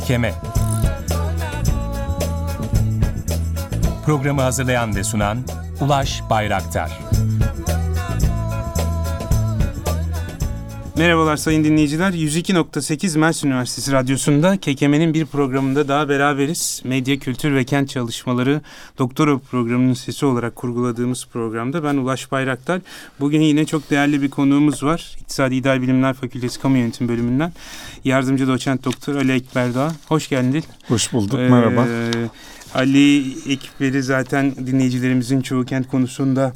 Kekeme. Programı hazırlayan ve sunan Ulaş Bayraktar Merhabalar sayın dinleyiciler. 102.8 Mersin Üniversitesi Radyosu'nda Kekeme'nin bir programında daha beraberiz. Medya, kültür ve kent çalışmaları doktora programının sesi olarak kurguladığımız programda ben Ulaş Bayraktar. Bugün yine çok değerli bir konuğumuz var. İktisadi İdari Bilimler Fakültesi Kamu Yönetim Bölümünden yardımcı doçent doktor Ali Ekber. Hoş geldin. Hoş bulduk, ee, merhaba. Ali Ekber'i zaten dinleyicilerimizin çoğu kent konusunda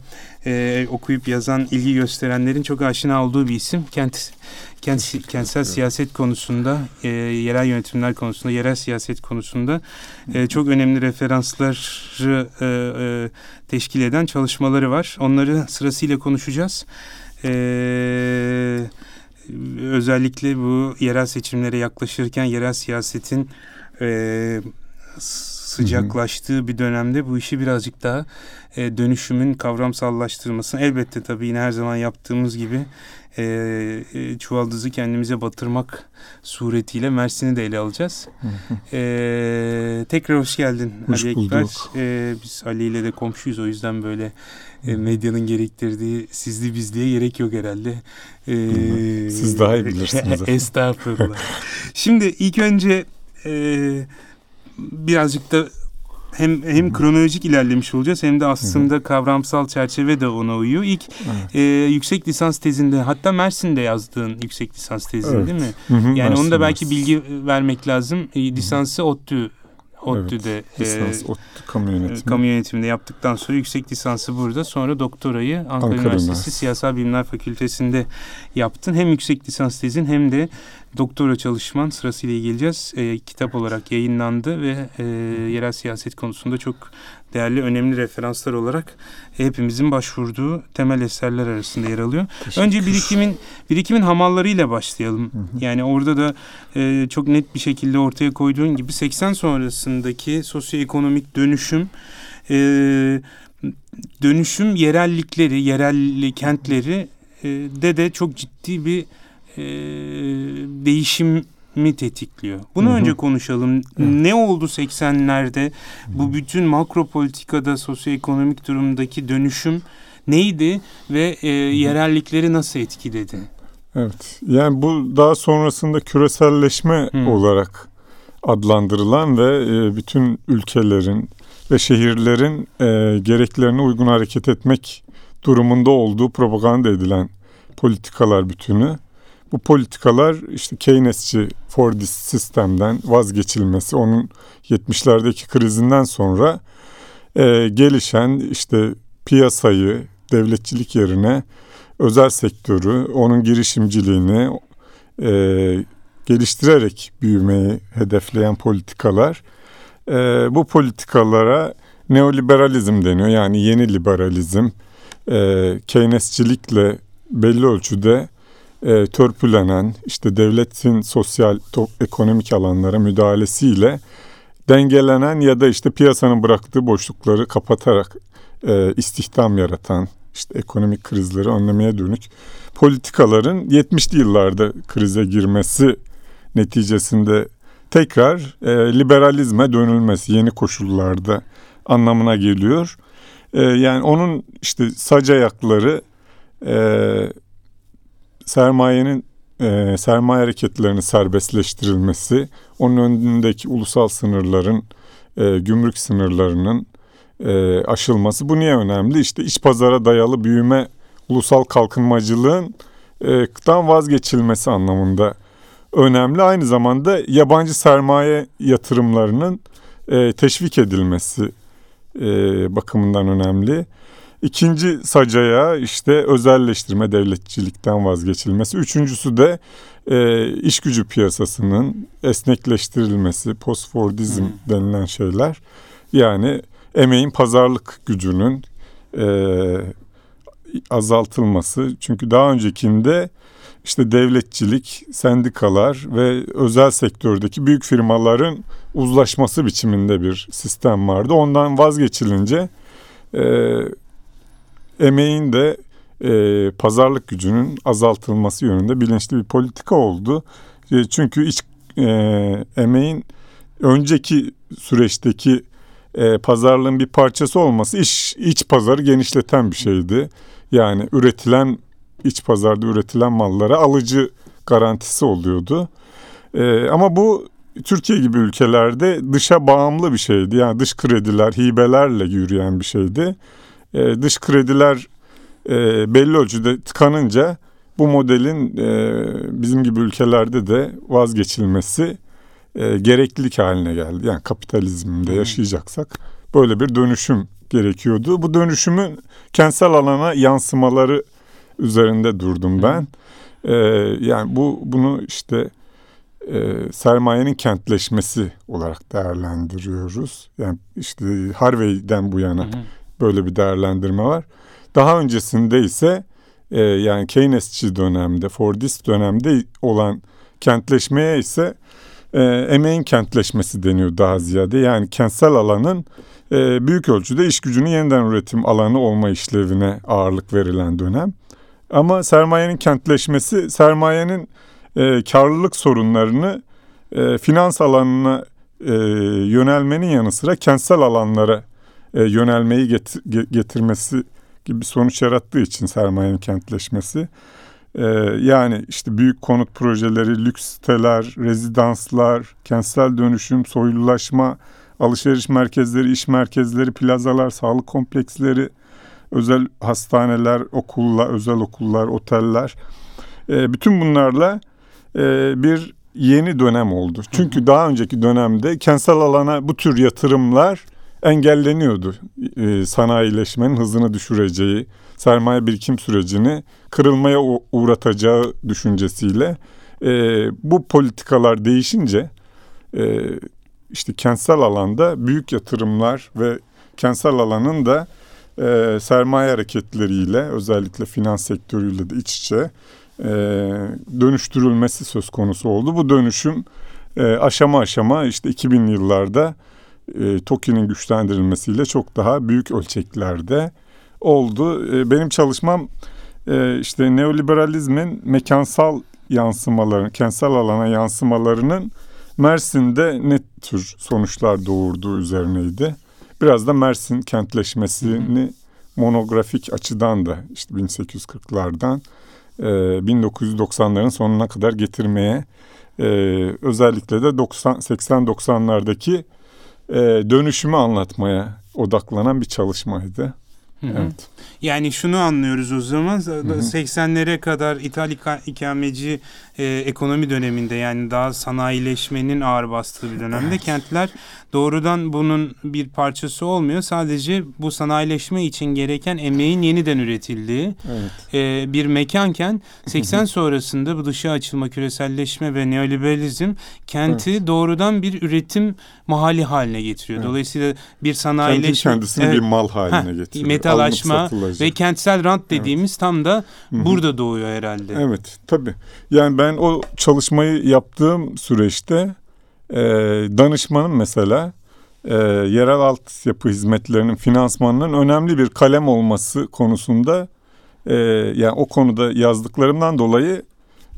e, okuyup yazan, ilgi gösterenlerin çok aşina olduğu bir isim. Kent kent kentsel siyaset konusunda, e, yerel yönetimler konusunda, yerel siyaset konusunda e, çok önemli referansları e, e, teşkil eden çalışmaları var. Onları sırasıyla konuşacağız. E, özellikle bu yerel seçimlere yaklaşırken yerel siyasetin e, sıcaklaştığı bir dönemde bu işi birazcık daha e, dönüşümün kavramsallaştırmasını elbette tabii yine her zaman yaptığımız gibi e, e, çuvaldızı kendimize batırmak suretiyle Mersin'i de ele alacağız. e, tekrar hoş geldin hoş Ali Ekber. E, biz Ali ile de komşuyuz o yüzden böyle e, medyanın gerektirdiği sizli bizliğe gerek yok herhalde. E, Siz daha iyi bilirsiniz. Estağfurullah. Şimdi ilk önce e, birazcık da hem hem kronolojik ilerlemiş olacağız hem de aslında Hı-hı. kavramsal çerçeve de ona uyuyor. İlk evet. e, yüksek lisans tezinde hatta Mersin'de yazdığın yüksek lisans tezin evet. değil mi? Hı-hı, yani Mersin, onu da belki Mersin. bilgi vermek lazım. E, lisansı ODTÜ ODTÜ'de evet, lisans, e, ODTÜ kamu yönetimi. kamu yönetiminde yaptıktan sonra yüksek lisansı burada sonra doktorayı Ankara, Ankara Üniversitesi Üniversitesi Siyasal Bilimler Fakültesi'nde yaptın. Hem yüksek lisans tezin hem de doktora çalışman sırasıyla geleceğiz. E, kitap olarak yayınlandı ve e, yerel siyaset konusunda çok değerli, önemli referanslar olarak hepimizin başvurduğu temel eserler arasında yer alıyor. Önce birikimin birikimin hamallarıyla başlayalım. Hı hı. Yani orada da e, çok net bir şekilde ortaya koyduğun gibi 80 sonrasındaki sosyoekonomik dönüşüm e, dönüşüm yerellikleri, yerel kentleri e, de de çok ciddi bir e, değişim mi tetikliyor? Bunu hı hı. önce konuşalım. Hı. Ne oldu 80'lerde? Bu bütün makro politikada sosyoekonomik durumdaki dönüşüm neydi ve e, yerellikleri nasıl etkiledi? Evet. Yani bu daha sonrasında küreselleşme hı. olarak adlandırılan ve e, bütün ülkelerin ve şehirlerin e, gereklerine uygun hareket etmek durumunda olduğu propaganda edilen politikalar bütünü bu politikalar işte Keynesçi Fordist sistemden vazgeçilmesi, onun 70'lerdeki krizinden sonra e, gelişen işte piyasayı, devletçilik yerine özel sektörü, onun girişimciliğini e, geliştirerek büyümeyi hedefleyen politikalar. E, bu politikalara neoliberalizm deniyor. Yani yeni liberalizm, e, Keynesçilikle belli ölçüde e, törpülenen işte devletin sosyal ekonomik alanlara müdahalesiyle dengelenen ya da işte piyasanın bıraktığı boşlukları kapatarak e, istihdam yaratan işte ekonomik krizleri önlemeye dönük politikaların 70'li yıllarda krize girmesi neticesinde tekrar e, liberalizme dönülmesi yeni koşullarda anlamına geliyor. E, yani onun işte sac ayakları e, sermayenin e, sermaye hareketlerinin serbestleştirilmesi, onun önündeki ulusal sınırların, e, gümrük sınırlarının e, aşılması. Bu niye önemli? İşte iç pazara dayalı büyüme, ulusal kalkınmacılığın e, vazgeçilmesi anlamında önemli. Aynı zamanda yabancı sermaye yatırımlarının e, teşvik edilmesi e, bakımından önemli. İkinci sacaya işte özelleştirme devletçilikten vazgeçilmesi. Üçüncüsü de e, iş gücü piyasasının esnekleştirilmesi, postfordizm hmm. denilen şeyler. Yani emeğin pazarlık gücünün e, azaltılması. Çünkü daha öncekinde işte devletçilik, sendikalar ve özel sektördeki büyük firmaların uzlaşması biçiminde bir sistem vardı. Ondan vazgeçilince e, emeğin de e, pazarlık gücünün azaltılması yönünde bilinçli bir politika oldu. E, çünkü iç e, emeğin önceki süreçteki e, pazarlığın bir parçası olması iş iç pazarı genişleten bir şeydi. Yani üretilen iç pazarda üretilen mallara alıcı garantisi oluyordu. E, ama bu Türkiye gibi ülkelerde dışa bağımlı bir şeydi. Yani dış krediler, hibelerle yürüyen bir şeydi. E, dış krediler e, belli ölçüde tıkanınca bu modelin e, bizim gibi ülkelerde de vazgeçilmesi e, gereklilik haline geldi. Yani kapitalizmde yaşayacaksak böyle bir dönüşüm gerekiyordu. Bu dönüşümün kentsel alana yansımaları üzerinde durdum ben. E, yani bu bunu işte e, sermayenin kentleşmesi olarak değerlendiriyoruz. Yani işte Harvey'den bu yana böyle bir değerlendirme var. Daha öncesinde ise e, yani Keynesçi dönemde, Fordist dönemde olan kentleşmeye ise e, emeğin kentleşmesi deniyor daha ziyade. Yani kentsel alanın e, büyük ölçüde iş gücünün yeniden üretim alanı olma işlevine ağırlık verilen dönem. Ama sermayenin kentleşmesi, sermayenin e, karlılık sorunlarını e, finans alanına e, yönelmenin yanı sıra kentsel alanlara e, yönelmeyi get, getirmesi gibi sonuç yarattığı için sermayenin kentleşmesi. Ee, yani işte büyük konut projeleri, lüks siteler, rezidanslar, kentsel dönüşüm, soylulaşma, alışveriş merkezleri, iş merkezleri, plazalar, sağlık kompleksleri, özel hastaneler, okullar, özel okullar, oteller. Ee, bütün bunlarla e, bir yeni dönem oldu. Çünkü daha önceki dönemde kentsel alana bu tür yatırımlar engelleniyordu. E, sanayileşmenin hızını düşüreceği, sermaye birikim sürecini kırılmaya uğratacağı düşüncesiyle e, bu politikalar değişince e, işte kentsel alanda büyük yatırımlar ve kentsel alanın da e, sermaye hareketleriyle özellikle finans sektörüyle de iç içe e, dönüştürülmesi söz konusu oldu. Bu dönüşüm e, aşama aşama işte 2000 yıllarda e, TOKİ'nin güçlendirilmesiyle çok daha büyük ölçeklerde oldu. E, benim çalışmam e, işte neoliberalizmin mekansal yansımaları, kentsel alana yansımalarının Mersin'de ne tür sonuçlar doğurduğu üzerineydi. Biraz da Mersin kentleşmesini monografik açıdan da işte 1840'lardan e, 1990'ların sonuna kadar getirmeye e, özellikle de 80-90'lardaki e, dönüşümü anlatmaya odaklanan bir çalışmaydı. Hı hı. Evet. Yani şunu anlıyoruz o zaman hı hı. 80'lere kadar İthal ikameci e, ekonomi döneminde yani daha sanayileşmenin ağır bastığı bir dönemde evet. kentler doğrudan bunun bir parçası olmuyor. Sadece bu sanayileşme için gereken emeğin yeniden üretildiği evet. e, bir mekanken 80 sonrasında bu dışa açılma, küreselleşme ve neoliberalizm kenti evet. doğrudan bir üretim mahalli haline getiriyor. Evet. Dolayısıyla bir sanayileşme... Kendi kendisini evet, bir mal haline getiriyor. Metalaşma ve kentsel rant dediğimiz evet. tam da burada doğuyor herhalde. Evet tabii. Yani ben o çalışmayı yaptığım süreçte e, danışmanım mesela e, yerel altyapı hizmetlerinin finansmanının önemli bir kalem olması konusunda e, yani o konuda yazdıklarımdan dolayı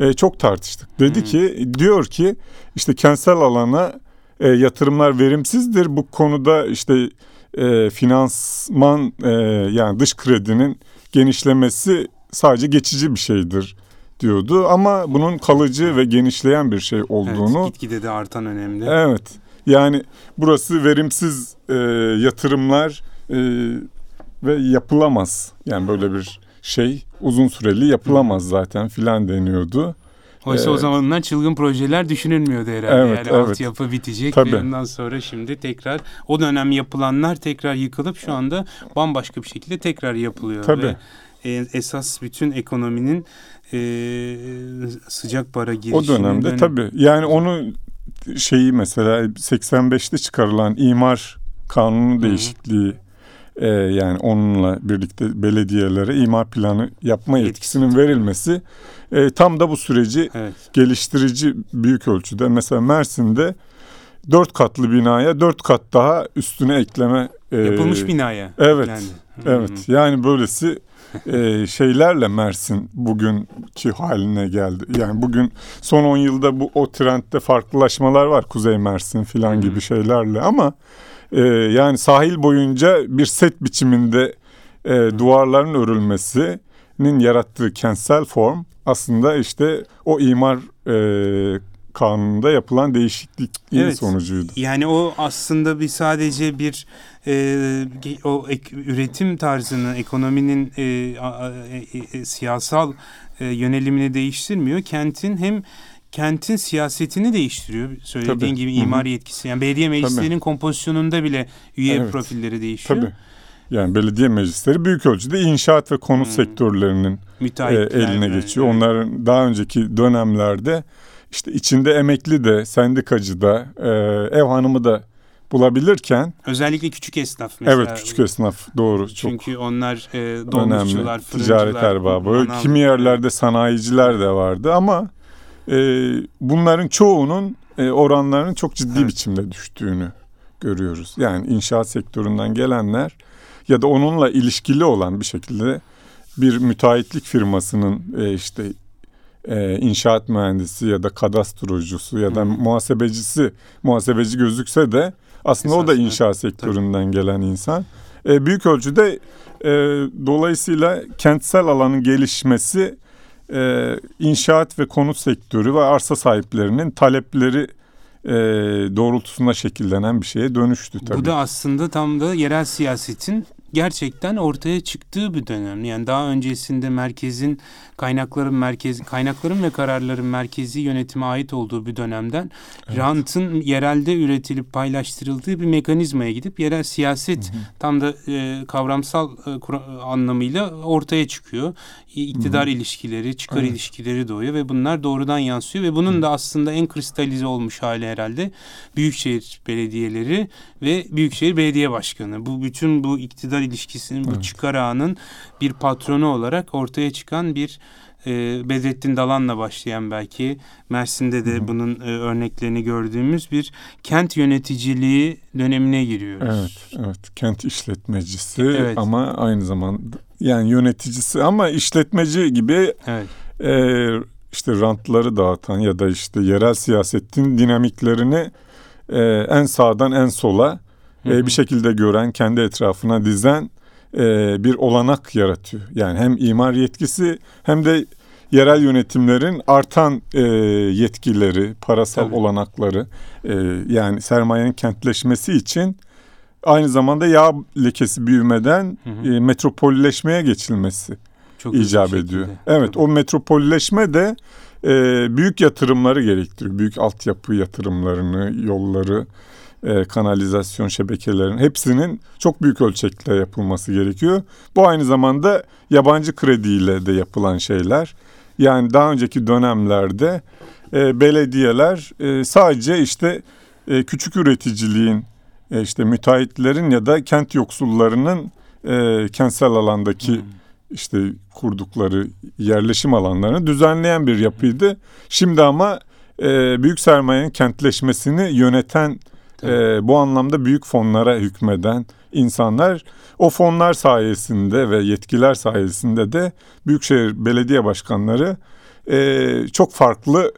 e, çok tartıştık. Dedi hmm. ki diyor ki işte kentsel alana e, yatırımlar verimsizdir. Bu konuda işte e, finansman e, yani dış kredinin genişlemesi sadece geçici bir şeydir diyordu ama bunun kalıcı ve genişleyen bir şey olduğunu evet, gitgide de artan önemli. Evet. Yani burası verimsiz e, yatırımlar e, ve yapılamaz. Yani böyle bir şey uzun süreli yapılamaz zaten filan deniyordu. Oysa ee, o zamanlar çılgın projeler düşünülmüyordu herhalde. Evet, yani evet. altyapı bitecek Tabii. ve ondan sonra şimdi tekrar o dönem yapılanlar tekrar yıkılıp şu anda bambaşka bir şekilde tekrar yapılıyor. Tabii. Ve esas bütün ekonominin e, sıcak para girişini... O dönemde dönem... tabii. Yani onu şeyi mesela 85'te çıkarılan imar kanunu değişikliği e, yani onunla birlikte belediyelere imar planı yapma yetkisinin verilmesi e, tam da bu süreci evet. geliştirici büyük ölçüde. Mesela Mersin'de dört katlı binaya dört kat daha üstüne ekleme e, yapılmış binaya. Evet. Yani. Evet. Yani böylesi e, şeylerle Mersin bugünkü haline geldi. Yani bugün son 10 yılda bu o trendde farklılaşmalar var. Kuzey Mersin filan gibi şeylerle ama e, yani sahil boyunca bir set biçiminde e, duvarların örülmesinin yarattığı kentsel form aslında işte o imar e, kanununda yapılan değişiklikliğin evet, sonucuydu. Yani o aslında bir sadece bir e, o ek, üretim tarzını, ekonominin e, e, e, siyasal e, yönelimini değiştirmiyor. Kentin hem kentin siyasetini değiştiriyor. Söylediğin Tabii. gibi imar yetkisi. Yani belediye meclislerinin Tabii. kompozisyonunda bile üye evet. profilleri değişiyor. Tabii. Yani belediye meclisleri büyük ölçüde inşaat ve konut hmm. sektörlerinin e, eline geçiyor. Evet. Onların daha önceki dönemlerde işte içinde emekli de, sendikacı da, e, ev hanımı da bulabilirken özellikle küçük esnaf mesela. Evet, küçük esnaf doğru Çünkü çok onlar e, dolmuşçular, ticaret erbabı, kimi yerlerde sanayiciler de vardı ama e, bunların çoğunun e, oranlarının çok ciddi evet. biçimde düştüğünü görüyoruz. Yani inşaat sektöründen gelenler ya da onunla ilişkili olan bir şekilde bir müteahhitlik firmasının e, işte e, inşaat mühendisi ya da kadastrocusu ya da Hı. muhasebecisi muhasebeci gözükse de aslında Esas, o da inşaat sektöründen Tabii. gelen insan. E, büyük ölçüde e, dolayısıyla kentsel alanın gelişmesi e, inşaat ve konut sektörü ve arsa sahiplerinin talepleri e, doğrultusunda şekillenen bir şeye dönüştü tabii. Bu da aslında tam da yerel siyasetin gerçekten ortaya çıktığı bir dönem. Yani daha öncesinde merkezin kaynakların merkez kaynakların ve kararların merkezi yönetime ait olduğu bir dönemden evet. rantın yerelde üretilip paylaştırıldığı bir mekanizmaya gidip yerel siyaset hı hı. tam da e, kavramsal e, anlamıyla ortaya çıkıyor. İktidar hı hı. ilişkileri, çıkar evet. ilişkileri doğuyor ve bunlar doğrudan yansıyor ve bunun hı. da aslında en kristalize olmuş hali herhalde büyükşehir belediyeleri ve büyükşehir belediye başkanı. Bu bütün bu iktidar ilişkisinin, bu evet. çıkar ağının bir patronu olarak ortaya çıkan bir e, Bedrettin Dalan'la başlayan belki Mersin'de de Hı-hı. bunun e, örneklerini gördüğümüz bir kent yöneticiliği dönemine giriyoruz. Evet, evet. Kent işletmecisi evet. ama aynı zamanda yani yöneticisi ama işletmeci gibi evet. e, işte rantları dağıtan ya da işte yerel siyasetin dinamiklerini e, en sağdan en sola e, bir şekilde gören, kendi etrafına dizen e, bir olanak yaratıyor. Yani hem imar yetkisi hem de yerel yönetimlerin artan e, yetkileri, parasal Tabii. olanakları e, yani sermayenin kentleşmesi için aynı zamanda yağ lekesi büyümeden hı hı. E, metropolleşmeye geçilmesi Çok icap ediyor. Evet Tabii. o metropolleşme de e, büyük yatırımları gerektiriyor. Büyük altyapı yatırımlarını, yolları, e, kanalizasyon şebekelerinin hepsinin çok büyük ölçekte yapılması gerekiyor. Bu aynı zamanda yabancı krediyle de yapılan şeyler. Yani daha önceki dönemlerde e, belediyeler e, sadece işte e, küçük üreticiliğin e, işte müteahhitlerin ya da kent yoksullarının e, kentsel alandaki hmm. işte kurdukları yerleşim alanlarını düzenleyen bir yapıydı. Şimdi ama e, büyük sermayenin kentleşmesini yöneten e, bu anlamda büyük fonlara hükmeden insanlar o fonlar sayesinde ve yetkiler sayesinde de büyükşehir belediye başkanları e, çok farklı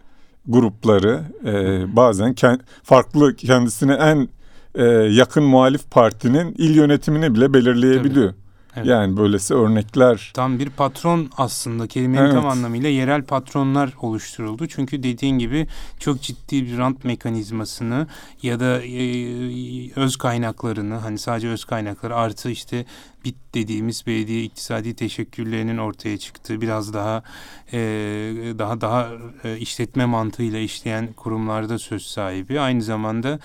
grupları e, bazen kend, farklı kendisine en e, yakın muhalif partinin il yönetimini bile belirleyebiliyor. Tabii. Evet. Yani böylesi örnekler. Tam bir patron aslında kelimenin evet. tam anlamıyla yerel patronlar oluşturuldu. Çünkü dediğin gibi çok ciddi bir rant mekanizmasını ya da e, öz kaynaklarını hani sadece öz kaynakları artı işte BİT dediğimiz belediye iktisadi teşekkürlerinin ortaya çıktığı biraz daha e, daha daha e, işletme mantığıyla işleyen kurumlarda söz sahibi. Aynı zamanda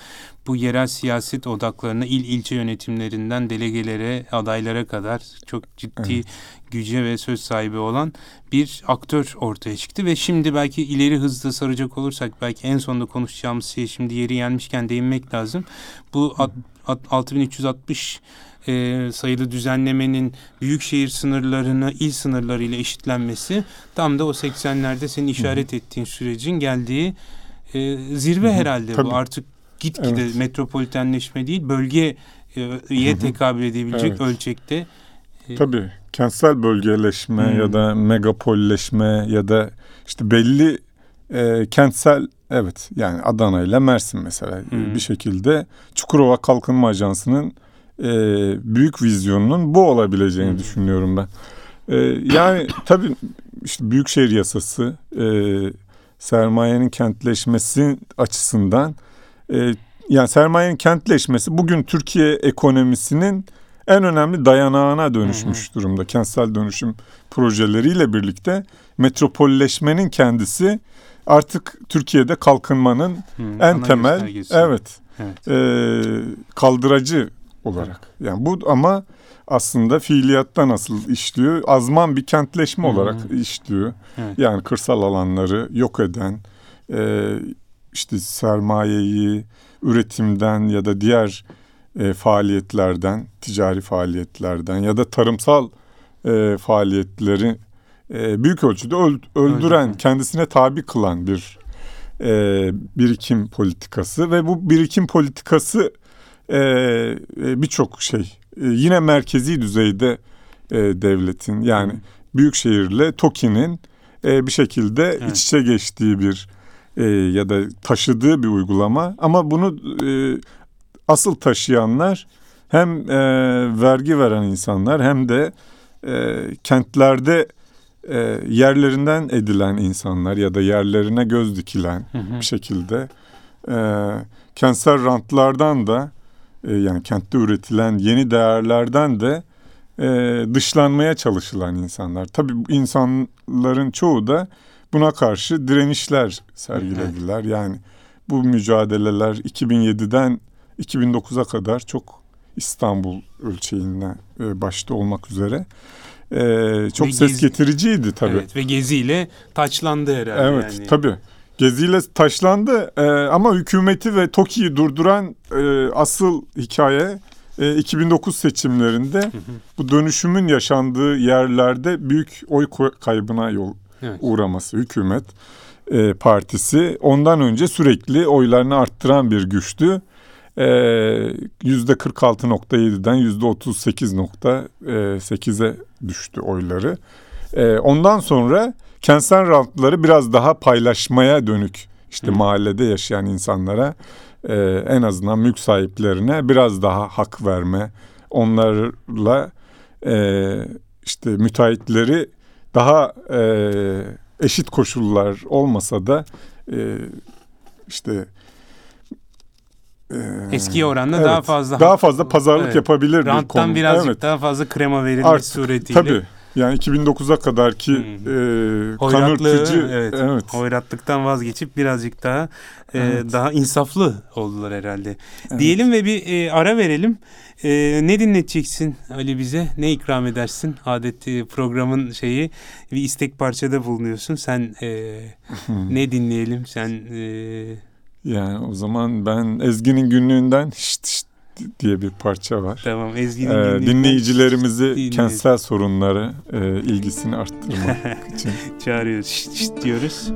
bu yerel siyaset odaklarına il ilçe yönetimlerinden delegelere, adaylara kadar çok ciddi evet. güce ve söz sahibi olan bir aktör ortaya çıktı ve şimdi belki ileri hızlı saracak olursak belki en sonunda konuşacağımız şey şimdi yeri gelmişken değinmek lazım. Bu at, at, 6360 e, sayılı düzenlemenin büyükşehir sınırlarını il sınırlarıyla eşitlenmesi tam da o 80'lerde senin işaret ettiğin sürecin geldiği e, zirve Hı-hı. herhalde Tabii. bu artık gitgide evet. metropolitenleşme değil bölgeye tekabül edebilecek evet. ölçekte Tabii kentsel bölgeleşme hmm. ya da megapolleşme ya da işte belli e, kentsel evet yani Adana ile Mersin mesela hmm. bir şekilde Çukurova Kalkınma Ajansı'nın e, büyük vizyonunun bu olabileceğini hmm. düşünüyorum ben. E, yani tabii işte Büyükşehir Yasası e, sermayenin kentleşmesi açısından e, yani sermayenin kentleşmesi bugün Türkiye ekonomisinin en önemli dayanağına dönüşmüş durumda. Kentsel dönüşüm projeleriyle birlikte metropolleşmenin kendisi artık Türkiye'de kalkınmanın hmm, en temel evet, evet. E, kaldıracı olarak. Yani bu ama aslında fiiliyatta nasıl işliyor? Azman bir kentleşme hmm. olarak işliyor. Evet. Yani kırsal alanları yok eden, e, işte sermayeyi üretimden ya da diğer e, faaliyetlerden, ticari faaliyetlerden ya da tarımsal e, faaliyetleri e, büyük ölçüde öl, öldüren, Öyle. kendisine tabi kılan bir e, birikim politikası ve bu birikim politikası e, e, birçok şey e, yine merkezi düzeyde e, devletin yani Hı. büyük şehirle TOKİ'nin e, bir şekilde evet. iç içe geçtiği bir e, ya da taşıdığı bir uygulama ama bunu e, asıl taşıyanlar hem e, vergi veren insanlar hem de e, kentlerde e, yerlerinden edilen insanlar ya da yerlerine göz dikilen hı hı. bir şekilde e, kentsel rantlardan da e, yani kentte üretilen yeni değerlerden de e, dışlanmaya çalışılan insanlar. Tabii bu insanların çoğu da buna karşı direnişler sergilediler. Yani bu mücadeleler 2007'den 2009'a kadar çok İstanbul ölçeğinde e, başta olmak üzere e, çok ve ses gezi, getiriciydi tabii. Evet, ve geziyle taçlandı herhalde. Evet yani. tabii. Geziyle taşlandı e, ama hükümeti ve TOKİ'yi durduran e, asıl hikaye e, 2009 seçimlerinde hı hı. bu dönüşümün yaşandığı yerlerde büyük oy kaybına yol evet. uğraması hükümet e, partisi ondan önce sürekli oylarını arttıran bir güçtü. E, yüzde 46.7'den yüzde 38.8'e düştü oyları. E, ondan sonra kentsel rantları biraz daha paylaşmaya dönük işte Hı. mahallede yaşayan insanlara e, en azından mülk sahiplerine biraz daha hak verme onlarla e, işte müteahhitleri daha e, eşit koşullar olmasa da e, işte e, eski oranla evet, daha fazla daha fazla pazarlık evet, yapabilir Ranttan bir birazcık evet. daha fazla krema verilmesi suretiyle. Tabii. Yani 2009'a kadar ki hmm. e, kanırtıcı evet, evet. Hoyratlıktan vazgeçip birazcık daha e, evet. daha insaflı oldular herhalde. Evet. Diyelim ve bir e, ara verelim. E, ne dinleteceksin Ali bize? Ne ikram edersin? Adet programın şeyi bir istek parçada bulunuyorsun. Sen e, ne dinleyelim? Sen e, yani o zaman ben Ezgi'nin günlüğünden şişt şişt diye bir parça var. Tamam Ezgi'nin ee, Dinleyicilerimizi dinleyelim. kentsel sorunları e, ilgisini arttırmak için. Çağırıyoruz şişt şişt diyoruz.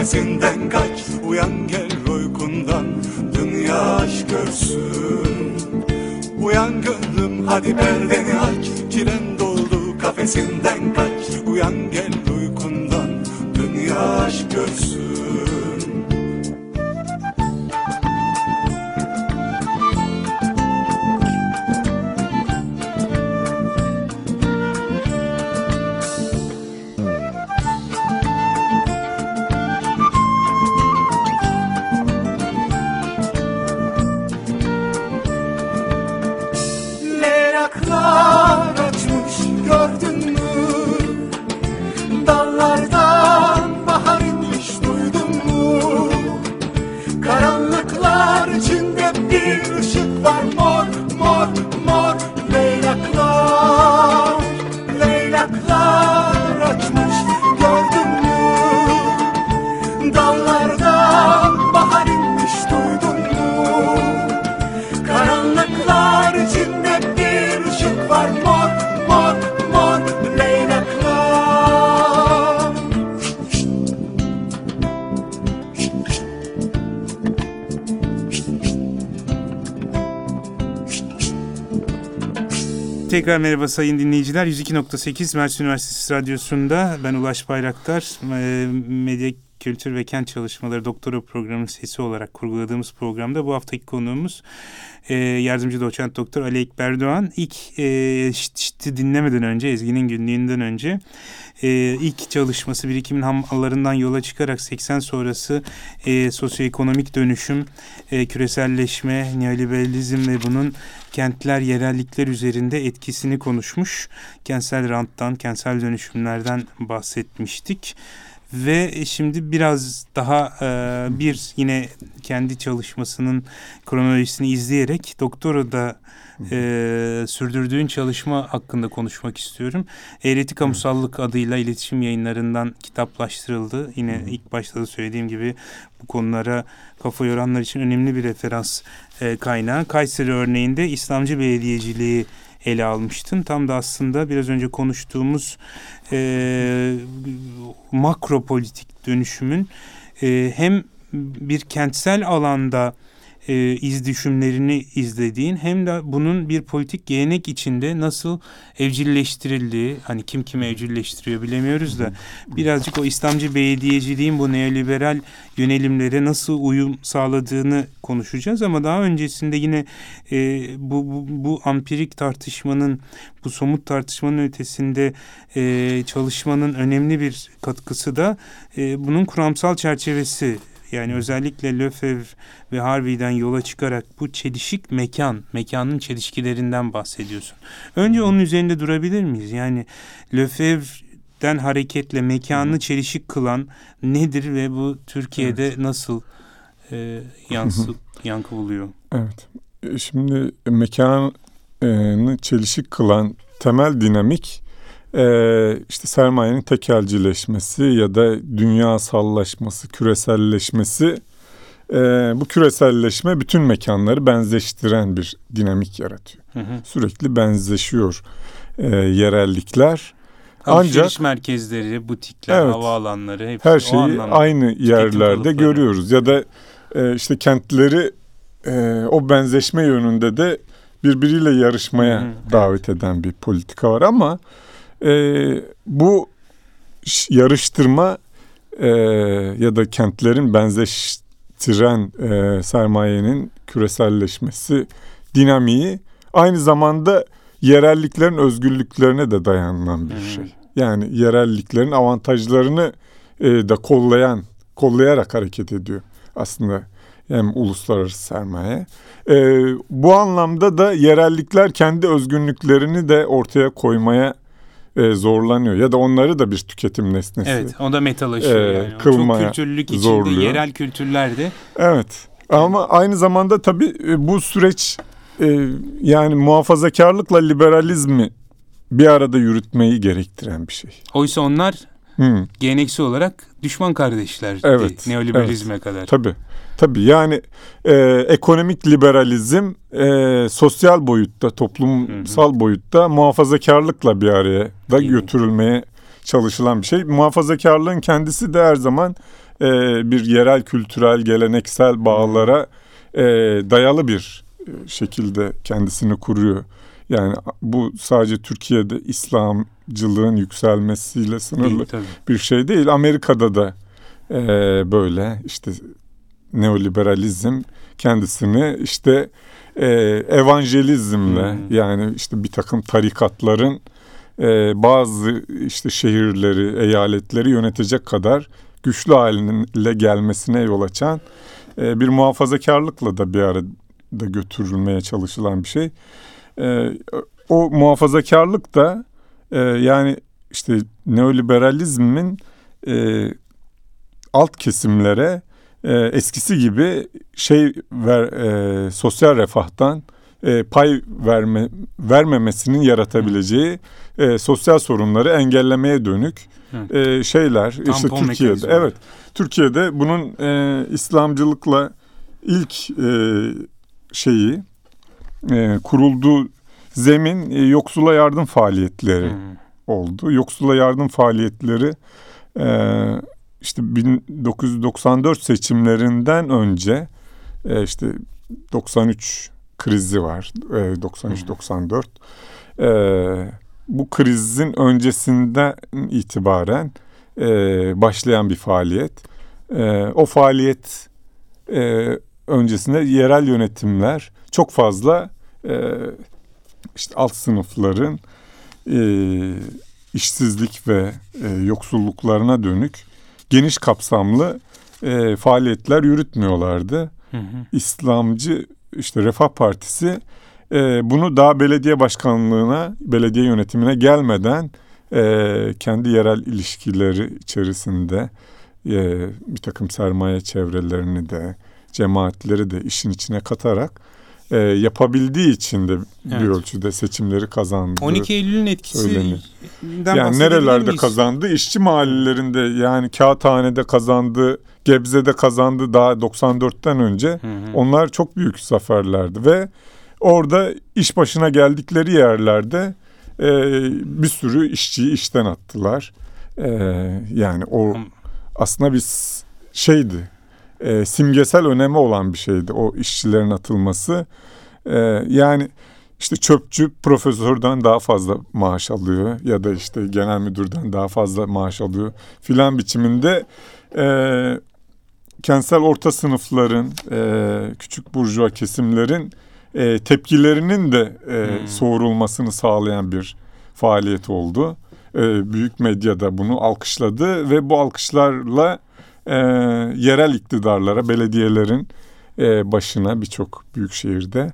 Doldu kafesinden kaç Uyan gel uykundan. Dünya aşk görsün. Uyan gönlüm hadi perdeni aç. Çilen doldu kafesinden kaç. Uyan gel uykundan. Dünya aşk görsün Tekrar merhaba sayın dinleyiciler. 102.8 Mersin Üniversitesi Radyosu'nda ben Ulaş Bayraktar. Medya Kültür ve Kent Çalışmaları Doktora Programı sesi olarak kurguladığımız programda bu haftaki konuğumuz yardımcı doçent doktor Ali Ekber Doğan. İlk e, dinlemeden önce, Ezgi'nin günlüğünden önce ilk çalışması birikimin hamlarından yola çıkarak 80 sonrası sosyoekonomik dönüşüm, küreselleşme, neoliberalizm ve bunun kentler, yerellikler üzerinde etkisini konuşmuş. Kentsel ranttan, kentsel dönüşümlerden bahsetmiştik. Ve şimdi biraz daha e, bir yine kendi çalışmasının kronolojisini izleyerek doktora da e, sürdürdüğün çalışma hakkında konuşmak istiyorum. Eğreti Kamusallık adıyla iletişim yayınlarından kitaplaştırıldı. Yine ilk başta da söylediğim gibi bu konulara kafa yoranlar için önemli bir referans e, kaynağı. Kayseri örneğinde İslamcı belediyeciliği ele almıştın. Tam da aslında biraz önce konuştuğumuz e, makro politik dönüşümün e, hem bir kentsel alanda e, iz düşümlerini izlediğin hem de bunun bir politik gelenek içinde nasıl evcilleştirildiği hani kim kimi evcilleştiriyor bilemiyoruz da birazcık o İslamcı belediyeciliğin bu neoliberal yönelimlere nasıl uyum sağladığını konuşacağız ama daha öncesinde yine e, bu, bu, bu ampirik tartışmanın bu somut tartışmanın ötesinde e, çalışmanın önemli bir katkısı da e, bunun kuramsal çerçevesi yani özellikle Lefebvre ve Harvey'den yola çıkarak bu çelişik mekan, mekanın çelişkilerinden bahsediyorsun. Önce onun üzerinde durabilir miyiz? Yani Lefebvre'den hareketle mekanı çelişik kılan nedir ve bu Türkiye'de evet. nasıl e, yansı, yankı buluyor? Evet. E, şimdi mekanı çelişik kılan temel dinamik ee, işte sermayenin tekelcileşmesi ya da dünyasallaşması, küreselleşmesi e, bu küreselleşme bütün mekanları benzeştiren bir dinamik yaratıyor. Hı hı. Sürekli benzeşiyor e, yerellikler. Alışveriş Ancak merkezleri, butikler, evet, havaalanları hepsi her şeyi aynı yerlerde görüyoruz ya da e, işte kentleri e, o benzeşme yönünde de birbiriyle yarışmaya hı davet evet. eden bir politika var ama e, bu yarıştırma e, ya da kentlerin benzeştiren e, sermayenin küreselleşmesi dinamiği aynı zamanda yerelliklerin özgürlüklerine de dayanan bir hmm. şey. Yani yerelliklerin avantajlarını e, da kollayan, kollayarak hareket ediyor aslında hem uluslararası sermaye. E, bu anlamda da yerellikler kendi özgünlüklerini de ortaya koymaya e, zorlanıyor ya da onları da bir tüketim nesnesi. Evet, o da metalaşıyor e, yani. Kılmaya Çok kültürlülük içinde zorluyor. yerel kültürlerde. Evet. Ama aynı zamanda tabii e, bu süreç e, yani muhafazakarlıkla liberalizmi bir arada yürütmeyi gerektiren bir şey. Oysa onlar Hı. geleneksel olarak düşman kardeşlerdi Evet, neoliberalizme kadar. Tabii. Tabii yani e, ekonomik liberalizm e, sosyal boyutta, toplumsal boyutta muhafazakarlıkla bir araya da mi? götürülmeye çalışılan bir şey. Muhafazakarlığın kendisi de her zaman e, bir yerel, kültürel, geleneksel bağlara e, dayalı bir e, şekilde kendisini kuruyor. Yani bu sadece Türkiye'de İslamcılığın yükselmesiyle sınırlı Değil, tabii. bir şey değil. Amerika'da da e, böyle işte neoliberalizm kendisini işte e, evangelizmle Hmm. yani işte bir takım tarikatların e, bazı işte şehirleri, eyaletleri yönetecek kadar güçlü haline gelmesine yol açan e, bir muhafazakarlıkla da bir arada götürülmeye çalışılan bir şey. E, o muhafazakarlık da e, yani işte neoliberalizmin e, alt kesimlere e, eskisi gibi şey ver e, sosyal refahtan e, pay verme vermemesinin yaratabileceği e, sosyal sorunları engellemeye dönük Evet. e, şeyler işte Tampon Türkiye'de mekanizmaları. evet Türkiye'de bunun e, İslamcılıkla ilk e, şeyi e, kurulduğu zemin e, yoksula yardım faaliyetleri Hı. oldu. Yoksula yardım faaliyetleri e, işte 1994 seçimlerinden önce e, işte 93 krizi var. E, 93-94. E, bu krizin öncesinden itibaren e, başlayan bir faaliyet. E, o faaliyet e, öncesinde yerel yönetimler çok fazla e, işte alt sınıfların e, işsizlik ve e, yoksulluklarına dönük geniş kapsamlı e, faaliyetler yürütmüyorlardı. Hı hı. İslamcı işte Refah Partisi e, bunu daha belediye başkanlığına, belediye yönetimine gelmeden e, kendi yerel ilişkileri içerisinde e, bir takım sermaye çevrelerini de cemaatleri de işin içine katarak e, yapabildiği için de bir Evet. ölçüde seçimleri kazandı. 12 Eylül'ün etkisinden Yani nerelerde miyiz? kazandı? İşçi mahallelerinde yani Kağıthane'de kazandı, Gebze'de kazandı daha 94'ten önce. Hı hı. Onlar çok büyük zaferlerdi ve orada iş başına geldikleri yerlerde e, bir sürü işçiyi işten attılar. E, yani o aslında bir şeydi, e, simgesel önemi olan bir şeydi o işçilerin atılması. E, yani işte çöpçü profesörden daha fazla maaş alıyor ya da işte genel müdürden daha fazla maaş alıyor filan biçiminde e, kentsel orta sınıfların, e, küçük burjuva kesimlerin e, tepkilerinin de e, Hmm. soğurulmasını sağlayan bir faaliyet oldu. E, büyük medyada bunu alkışladı ve bu alkışlarla e, yerel iktidarlara, belediyelerin e, başına birçok büyük şehirde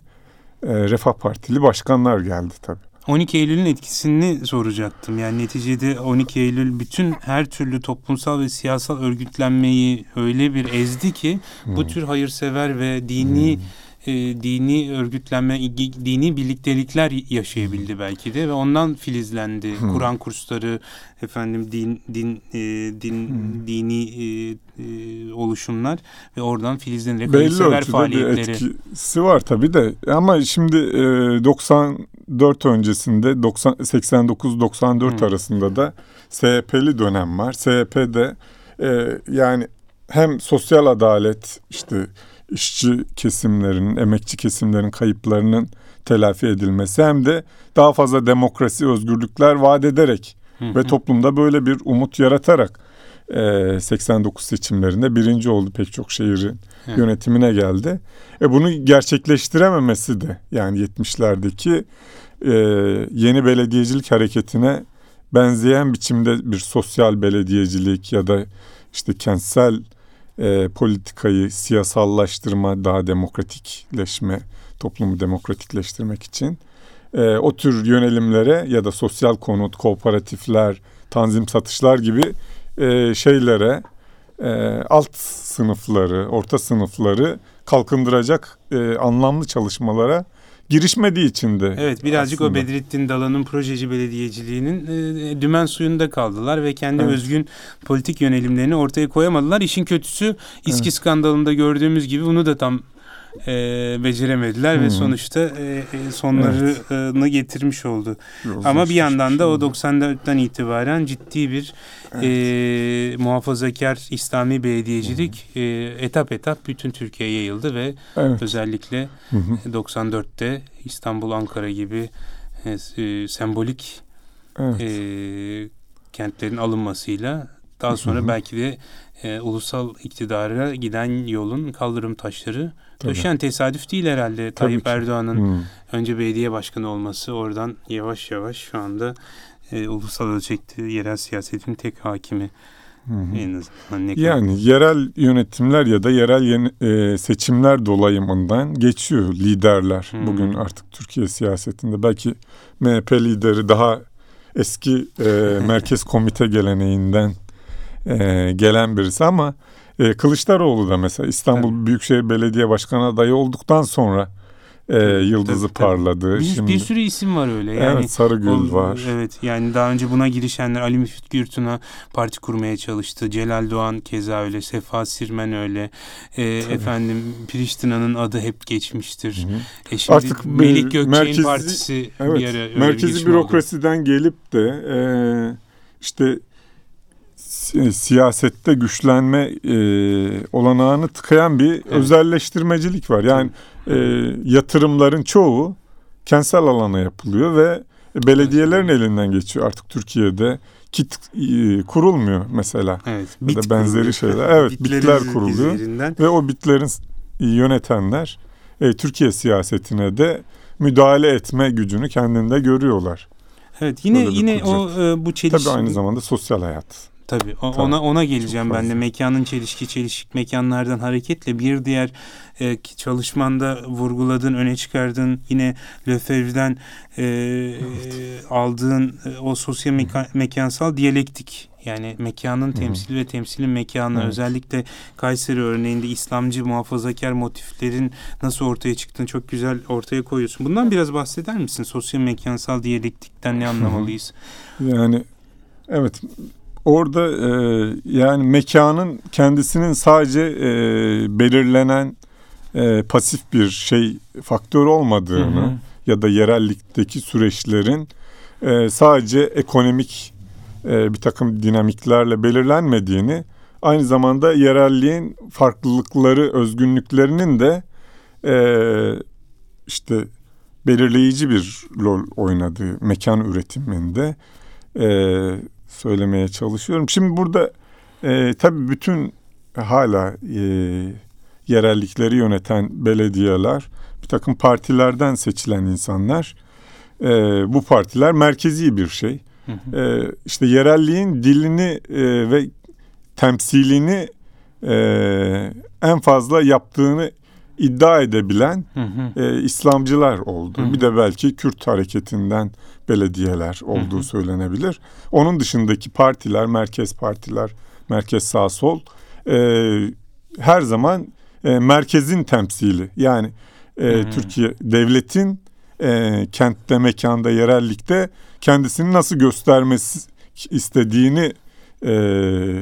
e, Refah Partili başkanlar geldi tabii. 12 Eylül'ün etkisini soracaktım. Yani neticede 12 Eylül bütün her türlü toplumsal ve siyasal örgütlenmeyi öyle bir ezdi ki bu Hmm. tür hayırsever ve dini e, dini örgütlenme, dini birliktelikler yaşayabildi belki de ve ondan filizlendi. Hmm. Kur'an kursları, efendim din din e, din Hmm. dini e, e, oluşumlar ve oradan filizlenerek Belli ölçüde bir faaliyetleri. etkisi var tabii de ama şimdi e, 94 öncesinde 90 89-94 Hı. arasında da SHP'li dönem var. SHP'de e, yani hem sosyal adalet işte işçi kesimlerin, emekçi kesimlerin kayıplarının telafi edilmesi hem de daha fazla demokrasi, özgürlükler vaat ederek Hı ve toplumda böyle bir umut yaratarak e, 89 seçimlerinde birinci oldu pek çok şehrin Evet. yönetimine geldi. E, bunu gerçekleştirememesi de yani 70'lerdeki e, yeni belediyecilik hareketine benzeyen biçimde bir sosyal belediyecilik ya da işte kentsel e, politikayı siyasallaştırma, daha demokratikleşme, toplumu demokratikleştirmek için e, o tür yönelimlere ya da sosyal konut, kooperatifler, tanzim satışlar gibi e, şeylere e, alt sınıfları, orta sınıfları kalkındıracak e, anlamlı çalışmalara girişmediği için de. Evet birazcık aslında. o Bedrettin Dalan'ın projeci belediyeciliğinin e, dümen suyunda kaldılar ve kendi evet. özgün politik yönelimlerini ortaya koyamadılar. İşin kötüsü İSKİ evet. skandalında gördüğümüz gibi bunu da tam e, beceremediler hmm. ve sonuçta e, e sonlarını evet. getirmiş oldu. Yolda Ama bir yandan da o 94'ten itibaren ciddi bir evet. e, muhafazakar İslami belediyecilik hmm. e, etap etap bütün Türkiye'ye yayıldı ve evet. özellikle hmm. 94'te İstanbul, Ankara gibi e, e, sembolik evet. e, kentlerin alınmasıyla daha sonra hmm. belki de e, ulusal iktidara giden yolun kaldırım taşları Tabii. döşen tesadüf değil herhalde. Tayyip Erdoğan'ın hmm. önce belediye başkanı olması oradan yavaş yavaş şu anda e, ulusal ölçekte yerel siyasetin tek hakimi. En azından ne yani yerel yönetimler ya da yerel yeni, e, seçimler dolayımından geçiyor liderler. Hı. Bugün artık Türkiye siyasetinde belki MHP lideri daha eski e, merkez komite geleneğinden e, gelen birisi ama e, Kılıçdaroğlu da mesela İstanbul evet. Büyükşehir Belediye Başkanı adayı olduktan sonra e, yıldızı tabii, parladı. Bir, Şimdi, bir sürü isim var öyle. Yani, evet Sarıgül o, var. Evet yani daha önce buna girişenler Ali Müfit Gürtün'a parti kurmaya çalıştı. Celal Doğan keza öyle. Sefa Sirmen öyle. E, efendim Priştina'nın adı hep geçmiştir. E şimdi Artık Melik Gökçe'nin merkezi, partisi evet, bir öyle Merkezi bir bürokrasiden oldu. gelip de e, işte siyasette güçlenme e, olanağını tıkayan bir evet. özelleştirmecilik var. Yani e, yatırımların çoğu kentsel alana yapılıyor ve belediyelerin evet. elinden geçiyor artık Türkiye'de. Kit e, kurulmuyor mesela. Evet, bit ya da benzeri kuruluyor. şeyler. Evet, Bitlerin bitler kuruluyor üzerinden. ve o bitlerin yönetenler e, Türkiye siyasetine de müdahale etme gücünü kendinde görüyorlar. Evet, yine yine o e, bu çelişki Tabii aynı zamanda sosyal hayat. Tabii o, Tabii. ona ona geleceğim ben de mekanın çelişki çelişik mekanlardan hareketle bir diğer e, çalışmanda vurguladığın öne çıkardığın yine Lefebvre'den e, evet. aldığın e, o sosyal meka, mekansal diyalektik yani mekanın temsili ve temsilin mekanı evet. özellikle Kayseri örneğinde İslamcı muhafazakar motiflerin nasıl ortaya çıktığını çok güzel ortaya koyuyorsun. Bundan biraz bahseder misin? Sosyal mekansal diyalektikten ne anlamalıyız? Yani evet orada e, yani mekanın kendisinin sadece e, belirlenen e, pasif bir şey faktör olmadığını hı hı. ya da yerellikteki süreçlerin e, sadece ekonomik e, bir takım dinamiklerle belirlenmediğini aynı zamanda yerelliğin farklılıkları, özgünlüklerinin de e, işte belirleyici bir rol oynadığı mekan üretiminde e, söylemeye çalışıyorum. Şimdi burada e, tabii bütün hala e, yerellikleri yöneten belediyeler, bir takım partilerden seçilen insanlar, e, bu partiler merkezi bir şey. Hı hı. E, işte yerelliğin dilini e, ve temsilini e, en fazla yaptığını iddia edebilen hı hı. E, İslamcılar oldu. Hı hı. Bir de belki Kürt hareketinden belediyeler olduğu hı hı. söylenebilir. Onun dışındaki partiler, merkez partiler, merkez sağ sol e, her zaman e, merkezin temsili. Yani e, Türkiye devletin e, kentte, mekanda, yerellikte kendisini nasıl göstermesi istediğini e,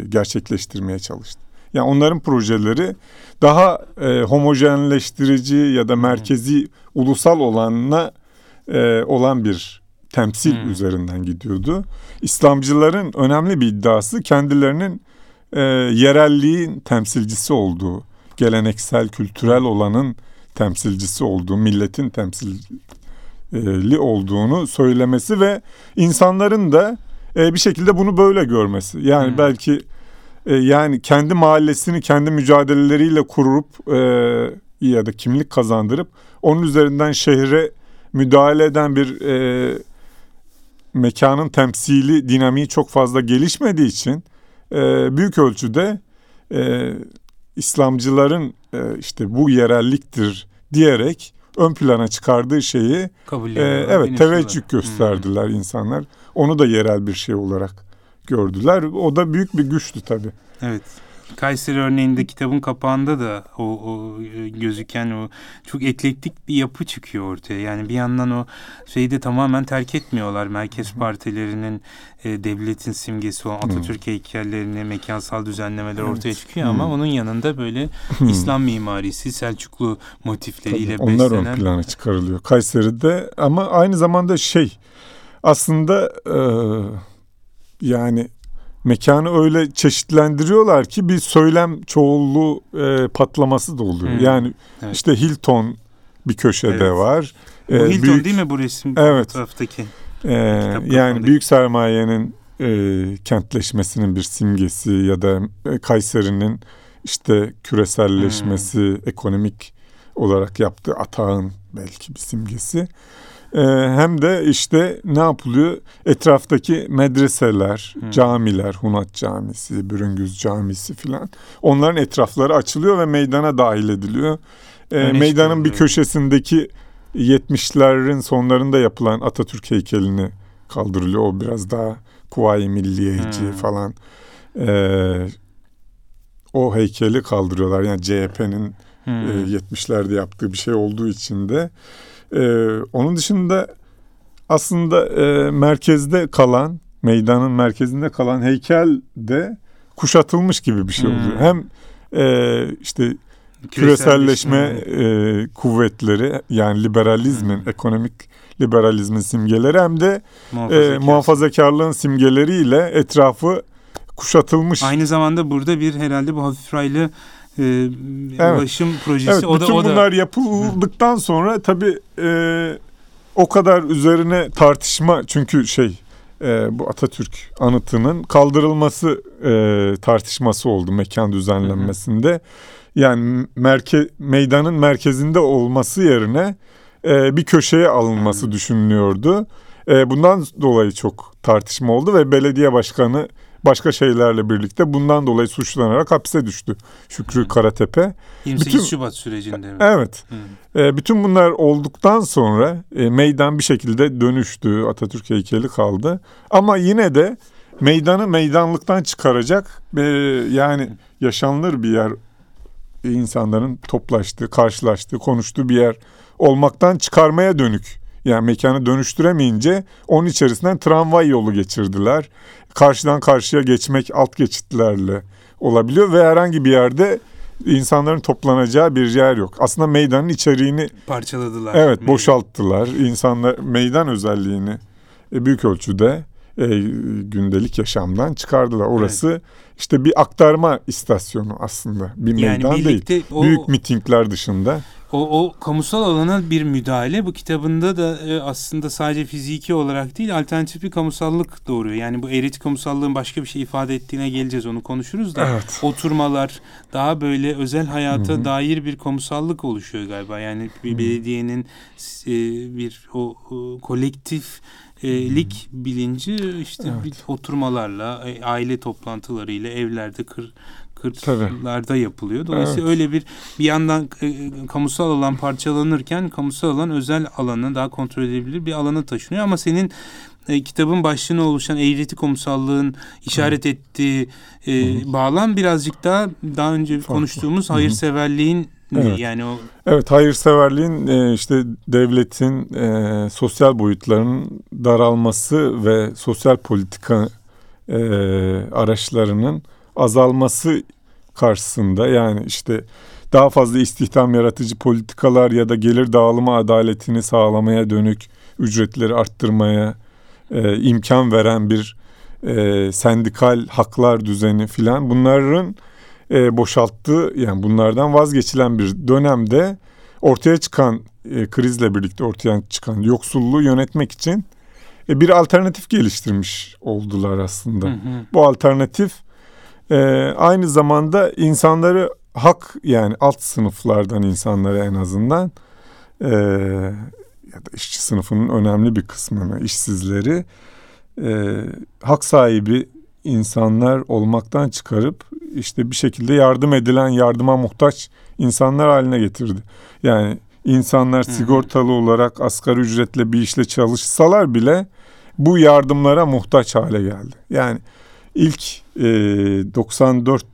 gerçekleştirmeye çalıştı. Yani onların projeleri daha e, homojenleştirici ya da merkezi hmm. ulusal olanla e, olan bir temsil hmm. üzerinden gidiyordu. İslamcıların önemli bir iddiası kendilerinin e, yerelliğin temsilcisi olduğu, geleneksel, kültürel olanın temsilcisi olduğu, milletin temsili olduğunu söylemesi ve insanların da e, bir şekilde bunu böyle görmesi. Yani hmm. belki e, yani kendi mahallesini kendi mücadeleleriyle kurup e, ya da kimlik kazandırıp onun üzerinden şehre müdahale eden bir e, mekanın temsili dinamiği çok fazla gelişmediği için e, büyük ölçüde e, İslamcıların e, işte bu yerelliktir diyerek ön plana çıkardığı şeyi Kabul e, evet teveccüh gösterdiler hmm. insanlar. Onu da yerel bir şey olarak gördüler. O da büyük bir güçtü tabii. Evet. Kayseri örneğinde kitabın kapağında da o, o e, gözüken o çok eklektik bir yapı çıkıyor ortaya. Yani bir yandan o şeyi de tamamen terk etmiyorlar. Merkez partilerinin e, devletin simgesi olan Atatürk heykellerini, mekansal düzenlemeler evet. ortaya çıkıyor ama onun yanında böyle İslam mimarisi, Selçuklu motifleriyle Tabii, onlar beslenen... ön plana çıkarılıyor. Kayseri'de ama aynı zamanda şey aslında e, yani mekanı öyle çeşitlendiriyorlar ki bir söylem çoğulluğu e, patlaması da oluyor. Hmm. Yani evet. işte Hilton bir köşede evet. var. Bu ee, Hilton büyük, değil mi bu resim evet. fotoğraftaki? Ee, yani büyük sermayenin e, kentleşmesinin bir simgesi ya da e, Kayseri'nin işte küreselleşmesi, hmm. ekonomik olarak yaptığı atağın belki bir simgesi. Ee, hem de işte ne yapılıyor? Etraftaki medreseler, hmm. camiler, Hunat Camisi, Bürüngüz Camisi filan. Onların etrafları açılıyor ve meydana dahil ediliyor. Ee, meydanın bir köşesindeki 70'lerin sonlarında yapılan Atatürk heykelini kaldırılıyor. O biraz daha Kuvayi Milliyeci hmm. falan. Ee, o heykeli kaldırıyorlar. Yani CHP'nin hmm. e, 70'lerde yaptığı bir şey olduğu için de. Ee, onun dışında aslında e, merkezde kalan, meydanın merkezinde kalan heykel de kuşatılmış gibi bir şey oluyor. Hmm. Hem e, işte küreselleşme e, kuvvetleri yani liberalizmin, hmm. ekonomik liberalizmin simgeleri hem de Muhafazakar. e, muhafazakarlığın simgeleriyle etrafı kuşatılmış. Aynı zamanda burada bir herhalde bu hafif raylı e, evet. ulaşım projesi. Evet, o bütün da, o bunlar da... yapıldıktan sonra tabii e, o kadar üzerine tartışma çünkü şey e, bu Atatürk anıtının kaldırılması e, tartışması oldu mekan düzenlenmesinde. Hı hı. Yani merke, meydanın merkezinde olması yerine e, bir köşeye alınması hı. düşünülüyordu. E, bundan dolayı çok tartışma oldu ve belediye başkanı başka şeylerle birlikte bundan dolayı suçlanarak hapse düştü Şükrü hmm. Karatepe. 28 bütün, Şubat sürecinde mi? Evet. Hmm. E, bütün bunlar olduktan sonra e, meydan bir şekilde dönüştü. Atatürk heykeli kaldı. Ama yine de meydanı meydanlıktan çıkaracak e, yani yaşanılır bir yer insanların toplaştığı, karşılaştığı, konuştuğu bir yer olmaktan çıkarmaya dönük yani mekanı dönüştüremeyince onun içerisinden tramvay yolu geçirdiler. Karşıdan karşıya geçmek alt geçitlerle olabiliyor ve herhangi bir yerde insanların toplanacağı bir yer yok. Aslında meydanın içeriğini parçaladılar. Evet, boşalttılar. İnsanlar meydan özelliğini e, büyük ölçüde e, gündelik yaşamdan çıkardılar. Orası evet. işte bir aktarma istasyonu aslında. Bir yani meydan değil. O, Büyük mitingler dışında. O, o kamusal alana bir müdahale bu kitabında da e, aslında sadece fiziki olarak değil alternatif bir kamusallık doğuruyor. Yani bu eğreti kamusallığın başka bir şey ifade ettiğine geleceğiz onu konuşuruz da. Evet. Oturmalar daha böyle özel hayata Hı-hı. dair bir kamusallık oluşuyor galiba. Yani bir belediyenin e, bir o, o kolektif e, lik bilinci işte evet. bir oturmalarla, e, aile toplantılarıyla evlerde kır, kırlarda yapılıyor. Dolayısıyla evet. öyle bir bir yandan e, kamusal alan parçalanırken kamusal alan özel alanı daha kontrol edilebilir bir alana taşınıyor ama senin e, kitabın başlığına oluşan eğreti komusallığın işaret evet. ettiği e, bağlam birazcık daha daha önce Farklı. konuştuğumuz hayırseverliğin Evet. Yani o Evet, hayırseverliğin e, işte devletin e, sosyal boyutlarının daralması ve sosyal politika e, araçlarının azalması karşısında yani işte daha fazla istihdam yaratıcı politikalar ya da gelir dağılımı adaletini sağlamaya dönük ücretleri arttırmaya e, imkan veren bir e, sendikal haklar düzeni filan bunların e, boşalttığı yani bunlardan vazgeçilen bir dönemde ortaya çıkan e, krizle birlikte ortaya çıkan yoksulluğu yönetmek için e, bir alternatif geliştirmiş oldular aslında. Hı hı. Bu alternatif e, aynı zamanda insanları hak yani alt sınıflardan insanları en azından e, ya da işçi sınıfının önemli bir kısmını işsizleri e, hak sahibi insanlar olmaktan çıkarıp işte bir şekilde yardım edilen yardıma muhtaç insanlar haline getirdi. Yani insanlar sigortalı olarak asgari ücretle bir işle çalışsalar bile bu yardımlara muhtaç hale geldi. Yani ilk e, 94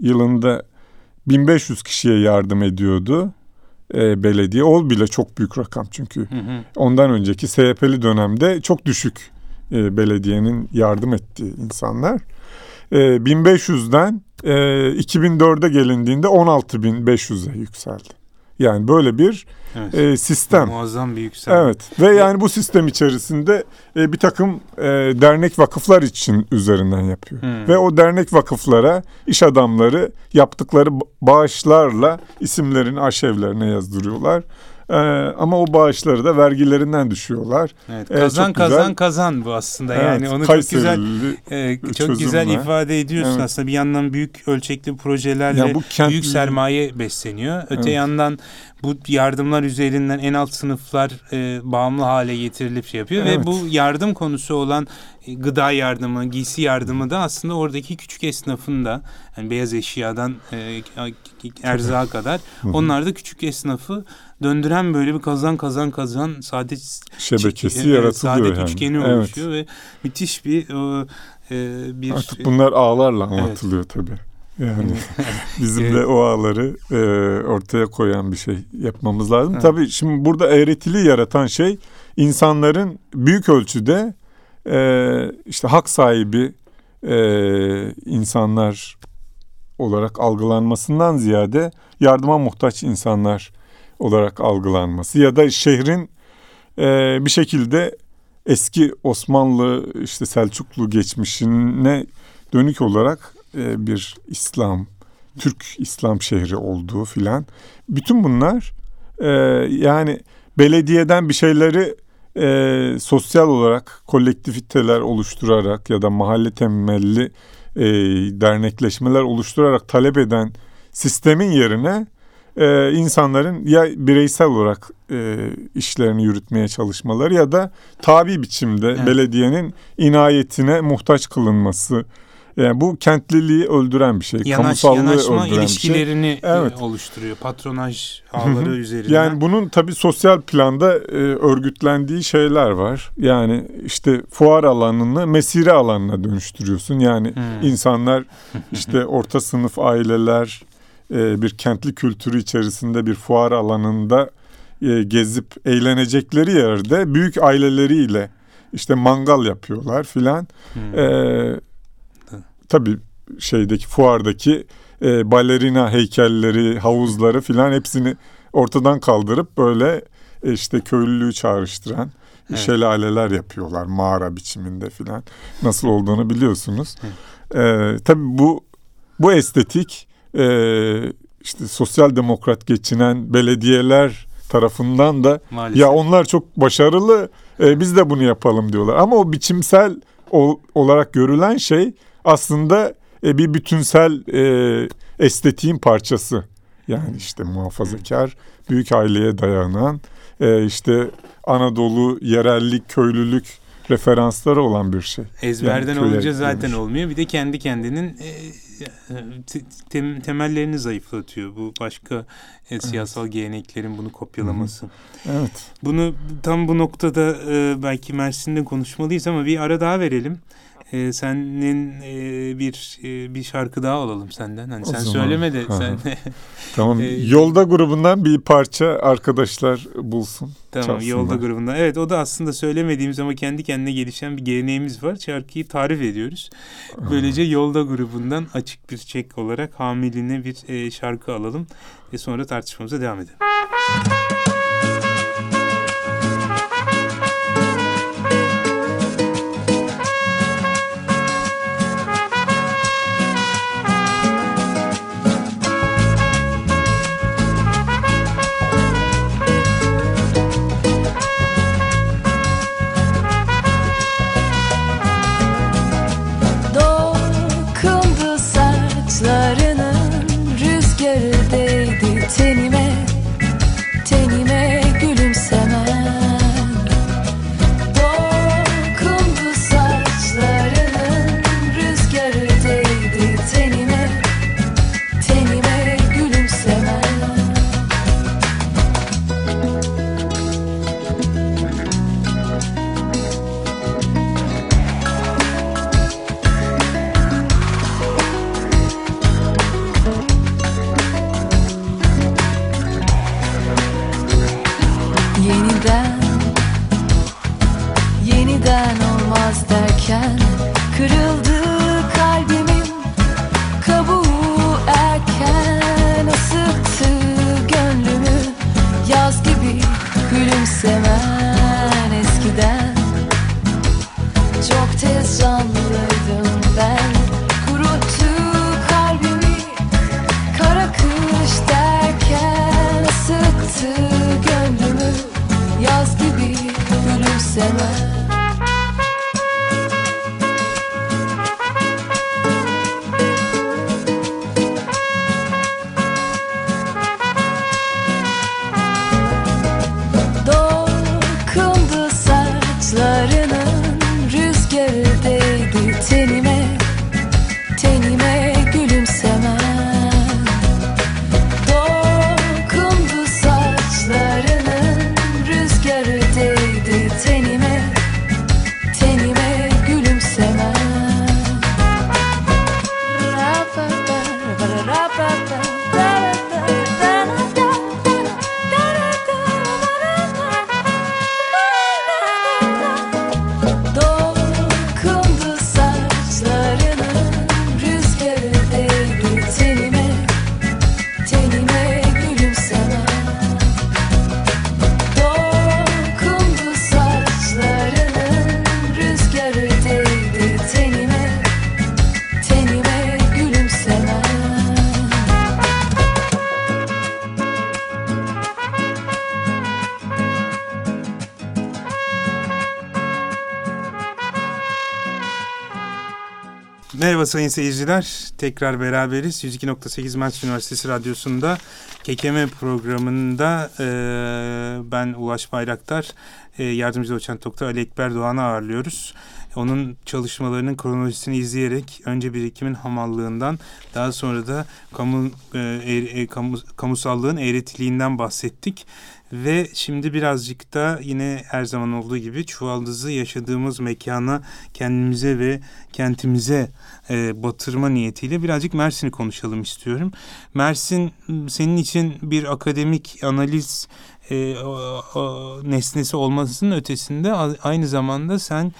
yılında 1500 kişiye yardım ediyordu e, belediye. O bile çok büyük rakam çünkü. Hı hı. Ondan önceki SHP'li dönemde çok düşük e, belediyenin yardım ettiği insanlar. E, 1500'den e, 2004'e gelindiğinde 16.500'e yükseldi. Yani böyle bir evet. e, sistem. Muazzam bir yükselme. Evet ve yani bu sistem içerisinde e, bir takım e, dernek vakıflar için üzerinden yapıyor. Hmm. Ve o dernek vakıflara iş adamları yaptıkları bağışlarla isimlerini aşevlerine yazdırıyorlar. Ee, ama o bağışları da vergilerinden düşüyorlar. Evet, kazan ee, kazan güzel. kazan bu aslında evet, yani onu çok güzel e, çok çözümle. güzel ifade ediyorsun evet. aslında bir yandan büyük ölçekli projelerle yani bu kent... büyük sermaye besleniyor. Öte evet. yandan bu yardımlar üzerinden en alt sınıflar e, bağımlı hale getirilip şey yapıyor evet. ve bu yardım konusu olan e, gıda yardımı, giysi yardımı da aslında oradaki küçük esnafın da yani beyaz eşyadan e, erzağa kadar onlar da küçük esnafı döndüren böyle bir kazan kazan kazan saadet şebekesi çek, yaratılıyor saadet yani. üçgeni evet. oluşuyor ve müthiş bir e, bir Artık bunlar ağlarla anlatılıyor evet. tabii. Yani bizim de o ağları e, ortaya koyan bir şey yapmamız lazım. Evet. Tabii şimdi burada eğretili yaratan şey insanların büyük ölçüde e, işte hak sahibi e, insanlar olarak algılanmasından ziyade yardıma muhtaç insanlar olarak algılanması ya da şehrin e, bir şekilde eski Osmanlı işte Selçuklu geçmişine dönük olarak e, bir İslam, Türk İslam şehri olduğu filan. Bütün bunlar e, yani belediyeden bir şeyleri e, sosyal olarak kolektiviteler oluşturarak ya da mahalle temelli e, dernekleşmeler oluşturarak talep eden sistemin yerine e, insanların ya bireysel olarak e, işlerini yürütmeye çalışmaları ya da tabi biçimde evet. belediyenin inayetine muhtaç kılınması. Yani bu kentliliği öldüren bir şey. Yanaş, kamusallığı yanaşma öldüren ilişkilerini bir şey. evet. oluşturuyor. Patronaj ağları üzerinden. Yani bunun tabii sosyal planda e, örgütlendiği şeyler var. Yani işte fuar alanını mesire alanına dönüştürüyorsun. Yani hmm. insanlar işte orta sınıf aileler e, bir kentli kültürü içerisinde bir fuar alanında e, gezip eğlenecekleri yerde büyük aileleriyle işte mangal yapıyorlar filan. Hmm. E, tabii şeydeki fuardaki e, balerina heykelleri, havuzları filan hepsini ortadan kaldırıp böyle e, işte köylülüğü çağrıştıran evet. şelaleler yapıyorlar mağara biçiminde filan. Nasıl olduğunu biliyorsunuz. Evet. E, tabii bu bu estetik e, işte sosyal demokrat geçinen belediyeler tarafından da Maalesef. ya onlar çok başarılı e, biz de bunu yapalım diyorlar. Ama o biçimsel o, olarak görülen şey aslında e, bir bütünsel e, estetiğin parçası. Yani işte muhafazakar, büyük aileye dayanan, e, işte Anadolu, yerellik, köylülük referansları olan bir şey. Ezberden yani olunca zaten demiş. olmuyor. Bir de kendi kendinin e, tem, temellerini zayıflatıyor. Bu başka e, siyasal evet. geleneklerin bunu kopyalaması. Evet. Bunu tam bu noktada e, belki Mersin'de konuşmalıyız ama bir ara daha verelim e, senin e, bir e, bir şarkı daha alalım senden. Hani o sen zaman, söyleme de sen. tamam. e, Yolda grubundan bir parça arkadaşlar bulsun. Tamam. Çalsınlar. Yolda grubundan. Evet o da aslında söylemediğimiz ama kendi kendine gelişen bir geleneğimiz var. Şarkıyı tarif ediyoruz. Böylece Yolda grubundan açık bir çek olarak hamiline bir e, şarkı alalım ve sonra tartışmamıza devam edelim. Sayın seyirciler. Tekrar beraberiz. 102.8 Mersin Üniversitesi Radyosu'nda Kekeme programında e, ben Ulaş Bayraktar, e, yardımcı doçent doktor Ali Ekber Doğan'ı ağırlıyoruz. Onun çalışmalarının kronolojisini izleyerek önce birikimin hamallığından daha sonra da kamu, e, e, kamu, kamusallığın eğretiliğinden bahsettik. Ve şimdi birazcık da yine her zaman olduğu gibi çuvaldızı yaşadığımız mekana kendimize ve kentimize e, batırma niyetiyle birazcık Mersin'i konuşalım istiyorum. Mersin senin için bir akademik analiz e, o, o, nesnesi olmasının ötesinde aynı zamanda sen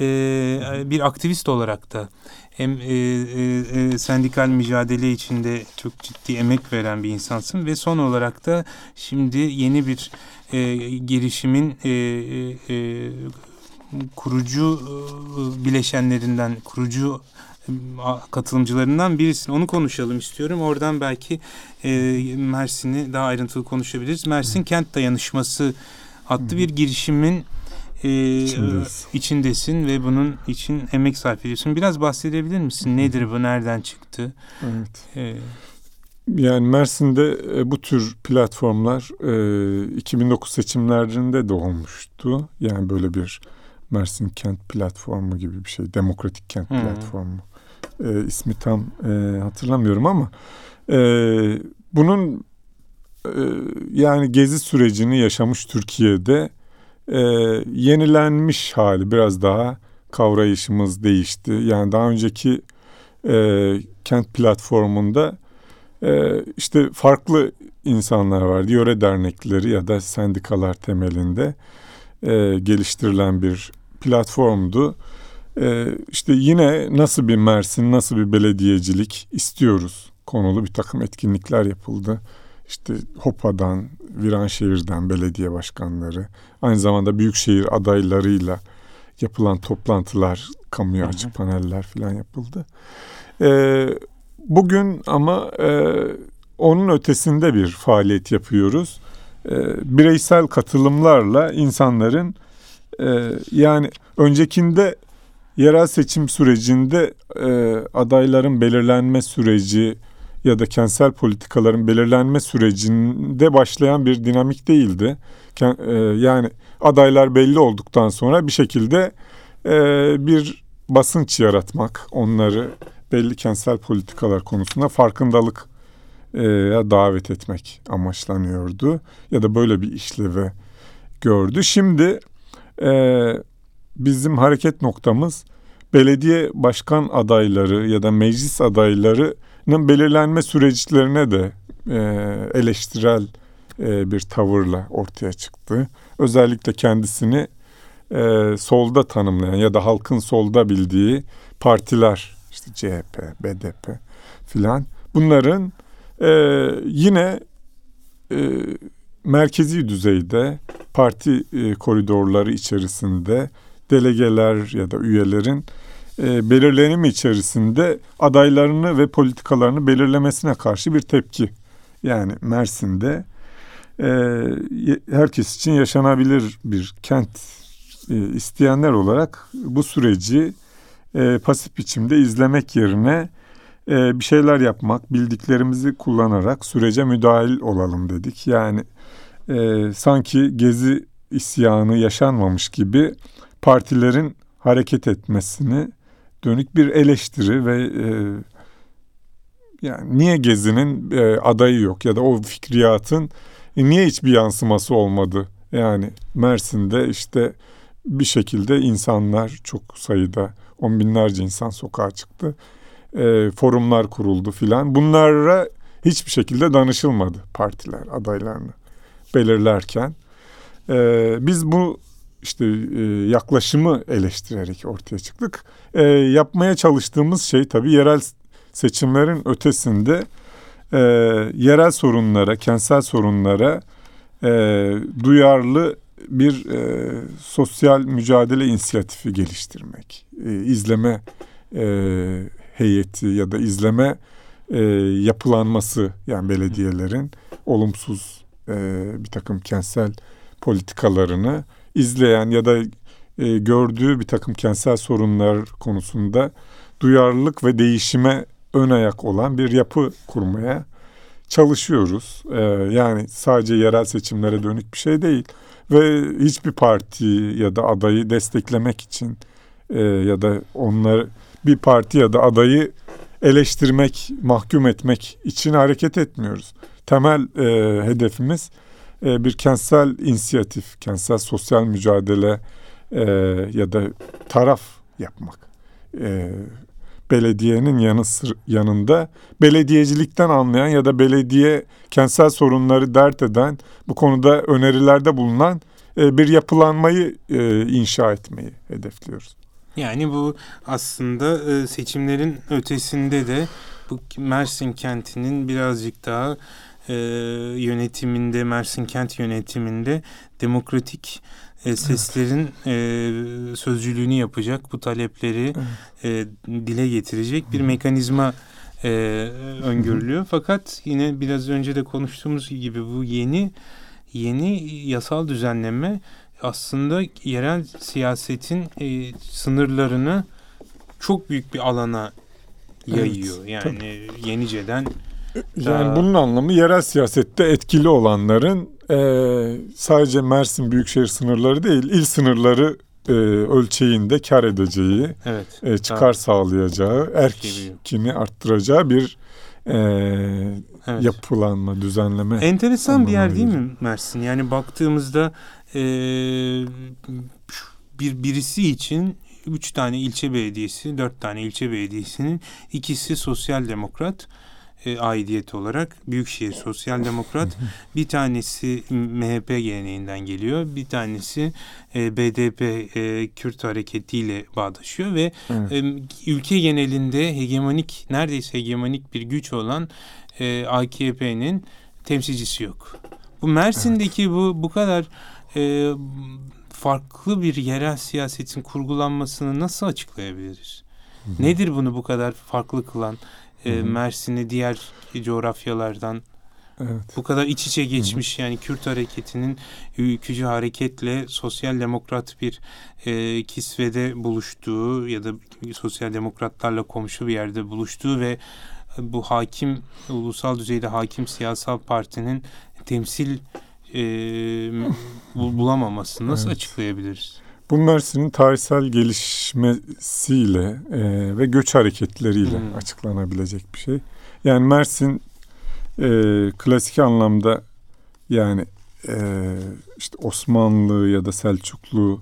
e, bir aktivist olarak da hem e, e, e, sendikal mücadele içinde çok ciddi emek veren bir insansın ve son olarak da şimdi yeni bir e, girişimin e, e, e kurucu e, bileşenlerinden, kurucu katılımcılarından birisin. Onu konuşalım istiyorum. Oradan belki e, Mersin'i daha ayrıntılı konuşabiliriz. Mersin. Kent Dayanışması adlı bir girişimin e, içindesin ve bunun için emek sarf ediyorsun. Biraz bahsedebilir misin? Nedir bu? Nereden çıktı? Evet. Ee, yani Mersin'de e, bu tür platformlar e, 2009 seçimlerinde de olmuştu. Yani böyle bir Mersin Kent platformu gibi bir şey. Demokratik Kent hmm. platformu. E, ismi tam e, hatırlamıyorum ama e, bunun e, yani gezi sürecini yaşamış Türkiye'de e, yenilenmiş hali biraz daha kavrayışımız değişti. Yani daha önceki e, kent platformunda e, işte farklı insanlar vardı. Yöre dernekleri ya da sendikalar temelinde e, geliştirilen bir platformdu. E, işte yine nasıl bir Mersin, nasıl bir belediyecilik istiyoruz konulu bir takım etkinlikler yapıldı işte Hopa'dan, Viranşehir'den belediye başkanları, aynı zamanda büyükşehir adaylarıyla yapılan toplantılar, kamuya açık paneller falan yapıldı. Ee, bugün ama e, onun ötesinde bir faaliyet yapıyoruz. E, bireysel katılımlarla insanların e, yani öncekinde yerel seçim sürecinde e, adayların belirlenme süreci ya da kentsel politikaların belirlenme sürecinde başlayan bir dinamik değildi. E, yani adaylar belli olduktan sonra bir şekilde e, bir basınç yaratmak, onları belli kentsel politikalar konusunda farkındalık e, davet etmek amaçlanıyordu. Ya da böyle bir işlevi gördü. Şimdi bizim hareket noktamız belediye başkan adayları ya da meclis adayları belirlenme süreçlerine de e, eleştirel e, bir tavırla ortaya çıktı. Özellikle kendisini e, solda tanımlayan ya da halkın solda bildiği partiler işte CHP, BDP filan bunların e, yine merkezi düzeyde parti koridorları içerisinde delegeler ya da üyelerin e, belirlenimi içerisinde adaylarını ve politikalarını belirlemesine karşı bir tepki. Yani Mersin'de e, herkes için yaşanabilir bir kent e, isteyenler olarak bu süreci e, pasif biçimde izlemek yerine e, bir şeyler yapmak, bildiklerimizi kullanarak sürece müdahil olalım dedik. Yani e, sanki gezi isyanı yaşanmamış gibi partilerin hareket etmesini dönük bir eleştiri ve e, yani niye Gezi'nin e, adayı yok ya da o fikriyatın e, niye hiçbir yansıması olmadı? Yani Mersin'de işte bir şekilde insanlar çok sayıda on binlerce insan sokağa çıktı. E, forumlar kuruldu filan. Bunlara hiçbir şekilde danışılmadı partiler adaylarını belirlerken. E, biz bu işte e, yaklaşımı eleştirerek ortaya çıktık. E, yapmaya çalıştığımız şey tabii yerel seçimlerin ötesinde e, yerel sorunlara, kentsel sorunlara e, duyarlı bir e, sosyal mücadele inisiyatifi geliştirmek. E, izleme e, heyeti ya da izleme e, yapılanması yani belediyelerin olumsuz e, bir takım kentsel politikalarını izleyen ya da e, gördüğü bir takım kentsel sorunlar konusunda duyarlılık ve değişime ön ayak olan bir yapı kurmaya çalışıyoruz. Ee, yani sadece yerel seçimlere dönük bir şey değil ve hiçbir parti ya da adayı desteklemek için e, ya da onlar bir parti ya da adayı eleştirmek, mahkum etmek için hareket etmiyoruz. Temel e, hedefimiz e, bir kentsel inisiyatif, kentsel sosyal mücadele e, ya da taraf yapmak. E, belediyenin yanı yanında belediyecilikten anlayan ya da belediye kentsel sorunları dert eden bu konuda önerilerde bulunan e, bir yapılanmayı e, inşa etmeyi hedefliyoruz. Yani bu aslında e, seçimlerin ötesinde de bu Mersin kentinin birazcık daha e, yönetiminde, Mersin kent yönetiminde demokratik e, seslerin e, sözcülüğünü yapacak, bu talepleri e, dile getirecek bir mekanizma e, öngörülüyor. Fakat yine biraz önce de konuştuğumuz gibi bu yeni yeni yasal düzenleme aslında yerel siyasetin e, sınırlarını çok büyük bir alana yayıyor. Evet, yani tabii. Yeniceden yani Aa. bunun anlamı yerel siyasette etkili olanların e, sadece Mersin Büyükşehir sınırları değil, il sınırları e, ölçeğinde kar edeceği, evet, e, çıkar tamam. sağlayacağı, erkini arttıracağı bir e, evet. yapılanma, düzenleme. Enteresan bir yer değil mi Mersin? Yani baktığımızda e, bir birisi için üç tane ilçe belediyesi, dört tane ilçe belediyesinin ikisi sosyal demokrat e, aidiyet olarak Büyükşehir Sosyal Demokrat bir tanesi MHP geleneğinden geliyor bir tanesi e, BDP e, Kürt hareketiyle bağdaşıyor ve evet. e, ülke genelinde hegemonik neredeyse hegemonik bir güç olan e, AKP'nin temsilcisi yok. Bu Mersin'deki evet. bu bu kadar e, farklı bir yerel siyasetin kurgulanmasını nasıl açıklayabiliriz? Hı-hı. Nedir bunu bu kadar farklı kılan? E, Mersin'i diğer coğrafyalardan Evet. Bu kadar iç içe geçmiş Hı-hı. yani Kürt hareketinin ülkücü hareketle sosyal demokrat bir e, kisvede buluştuğu ya da sosyal demokratlarla komşu bir yerde buluştuğu ve bu hakim ulusal düzeyde hakim siyasal partinin temsil e, bulamaması nasıl evet. açıklayabiliriz? Bu Mersin'in tarihsel gelişmesiyle e, ve göç hareketleriyle hmm. açıklanabilecek bir şey. Yani Mersin e, klasik anlamda yani e, işte Osmanlı ya da Selçuklu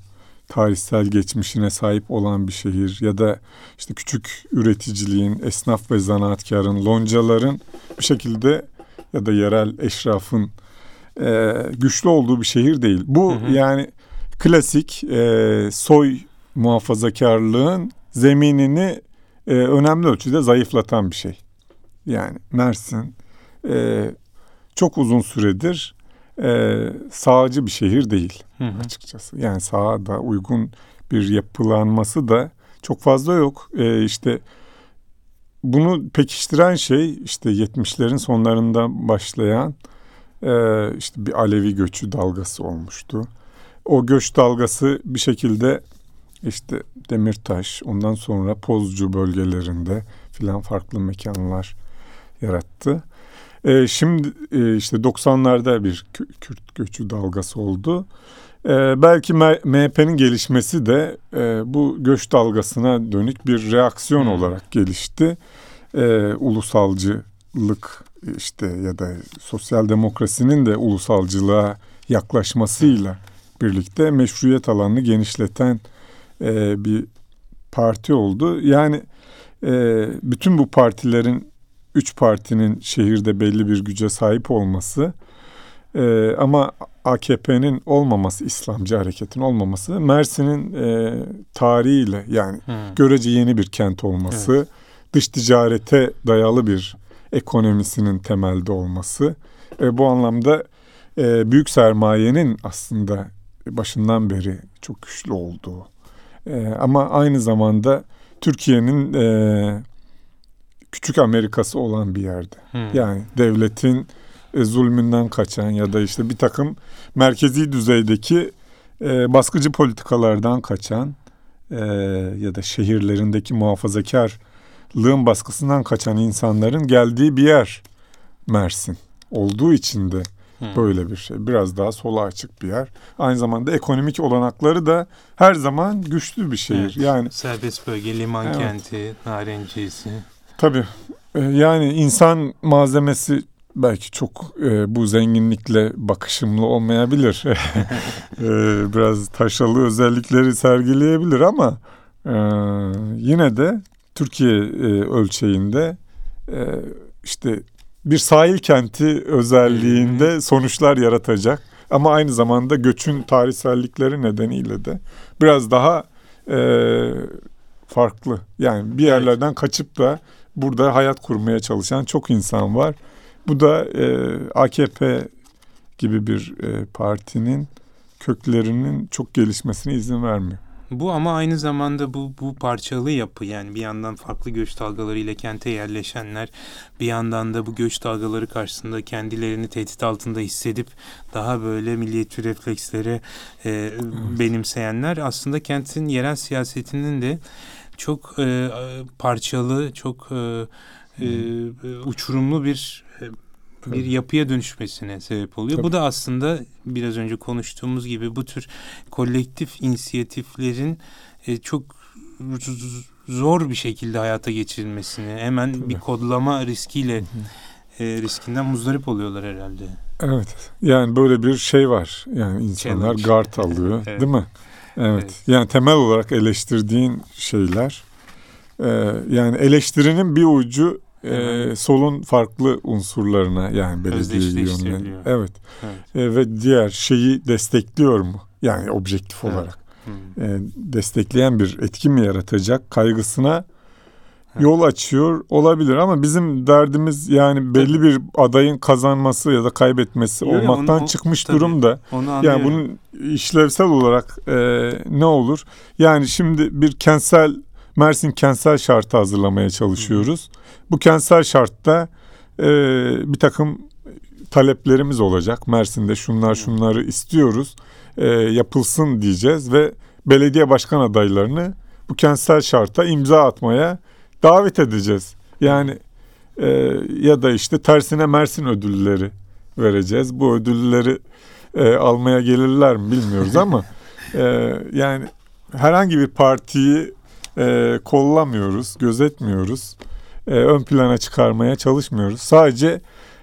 tarihsel geçmişine sahip olan bir şehir ya da işte küçük üreticiliğin, esnaf ve zanaatkarın, loncaların bir şekilde ya da yerel eşrafın e, güçlü olduğu bir şehir değil. Bu hı hı. yani klasik e, soy muhafazakarlığın zeminini e, önemli ölçüde zayıflatan bir şey. Yani Mersin e, çok uzun süredir e, sağcı bir şehir değil hı hı. açıkçası. Yani sağa da uygun bir yapılanması da çok fazla yok. E, işte bunu pekiştiren şey işte 70'lerin sonlarında başlayan e, işte bir Alevi göçü dalgası olmuştu. O göç dalgası bir şekilde işte Demirtaş, ondan sonra Pozcu bölgelerinde filan farklı mekanlar yarattı. E, şimdi e, işte 90'larda bir Kürt göçü dalgası oldu. E, belki MHP'nin gelişmesi de e, bu göç dalgasına dönük bir reaksiyon hmm. olarak gelişti. E, ulusalcılık işte ya da sosyal demokrasinin de ulusalcılığa yaklaşmasıyla birlikte meşruiyet alanını genişleten e, bir parti oldu. Yani e, bütün bu partilerin üç partinin şehirde belli bir güce sahip olması e, ama AKP'nin olmaması, İslamcı hareketin olmaması, Mersin'in e, tarihiyle yani hmm. görece yeni bir kent olması, evet. dış ticarete dayalı bir ekonomisinin temelde olması, e, bu anlamda e, büyük sermayenin aslında başından beri çok güçlü olduğu e, ama aynı zamanda Türkiye'nin e, küçük Amerika'sı olan bir yerde. Hmm. Yani devletin e, zulmünden kaçan ya da işte bir takım merkezi düzeydeki e, baskıcı politikalardan kaçan e, ya da şehirlerindeki muhafazakarlığın baskısından kaçan insanların geldiği bir yer Mersin olduğu için de Hmm. Böyle bir şey. Biraz daha sola açık bir yer. Aynı zamanda ekonomik olanakları da her zaman güçlü bir şehir. Evet. Yani serbest bölge, liman evet. kenti, narencisi. Tabii. Ee, yani insan malzemesi belki çok e, bu zenginlikle bakışımlı olmayabilir. e, biraz taşralı özellikleri sergileyebilir ama e, yine de Türkiye e, ölçeğinde e, işte bir sahil kenti özelliğinde sonuçlar yaratacak. Ama aynı zamanda göçün tarihsellikleri nedeniyle de biraz daha e, farklı. Yani bir yerlerden kaçıp da burada hayat kurmaya çalışan çok insan var. Bu da e, AKP gibi bir e, partinin köklerinin çok gelişmesine izin vermiyor. Bu ama aynı zamanda bu bu parçalı yapı. Yani bir yandan farklı göç dalgaları ile kente yerleşenler bir yandan da bu göç dalgaları karşısında kendilerini tehdit altında hissedip daha böyle milliyetçi refleksleri e, benimseyenler aslında kentin yerel siyasetinin de çok e, parçalı, çok e, e, uçurumlu bir bir yapıya dönüşmesine sebep oluyor. Tabii. Bu da aslında biraz önce konuştuğumuz gibi bu tür kolektif inisiyatiflerin e, çok zor bir şekilde hayata geçirilmesini hemen Tabii. bir kodlama riskiyle e, riskinden muzdarip oluyorlar herhalde. Evet. Yani böyle bir şey var. Yani insanlar Challenge. guard alıyor, evet. değil mi? Evet. evet. Yani temel olarak eleştirdiğin şeyler e, yani eleştirinin bir ucu e, solun farklı unsurlarına yani belediye yönüne evet, evet. E, ve diğer şeyi destekliyor mu yani objektif evet. olarak hmm. e, destekleyen bir etki mi yaratacak kaygısına evet. yol açıyor olabilir ama bizim derdimiz yani belli tabii. bir adayın kazanması ya da kaybetmesi Yok, olmaktan onu, çıkmış tabii, durumda. Yani bunun işlevsel olarak e, ne olur? Yani şimdi bir kentsel Mersin kentsel şartı hazırlamaya çalışıyoruz. Bu kentsel şartta e, bir takım taleplerimiz olacak. Mersin'de şunlar şunları istiyoruz e, yapılsın diyeceğiz ve belediye başkan adaylarını bu kentsel şarta imza atmaya davet edeceğiz. Yani e, ya da işte tersine Mersin ödülleri vereceğiz. Bu ödülleri e, almaya gelirler mi bilmiyoruz ama e, yani herhangi bir partiyi e, kollamıyoruz, gözetmiyoruz. E, ön plana çıkarmaya çalışmıyoruz. Sadece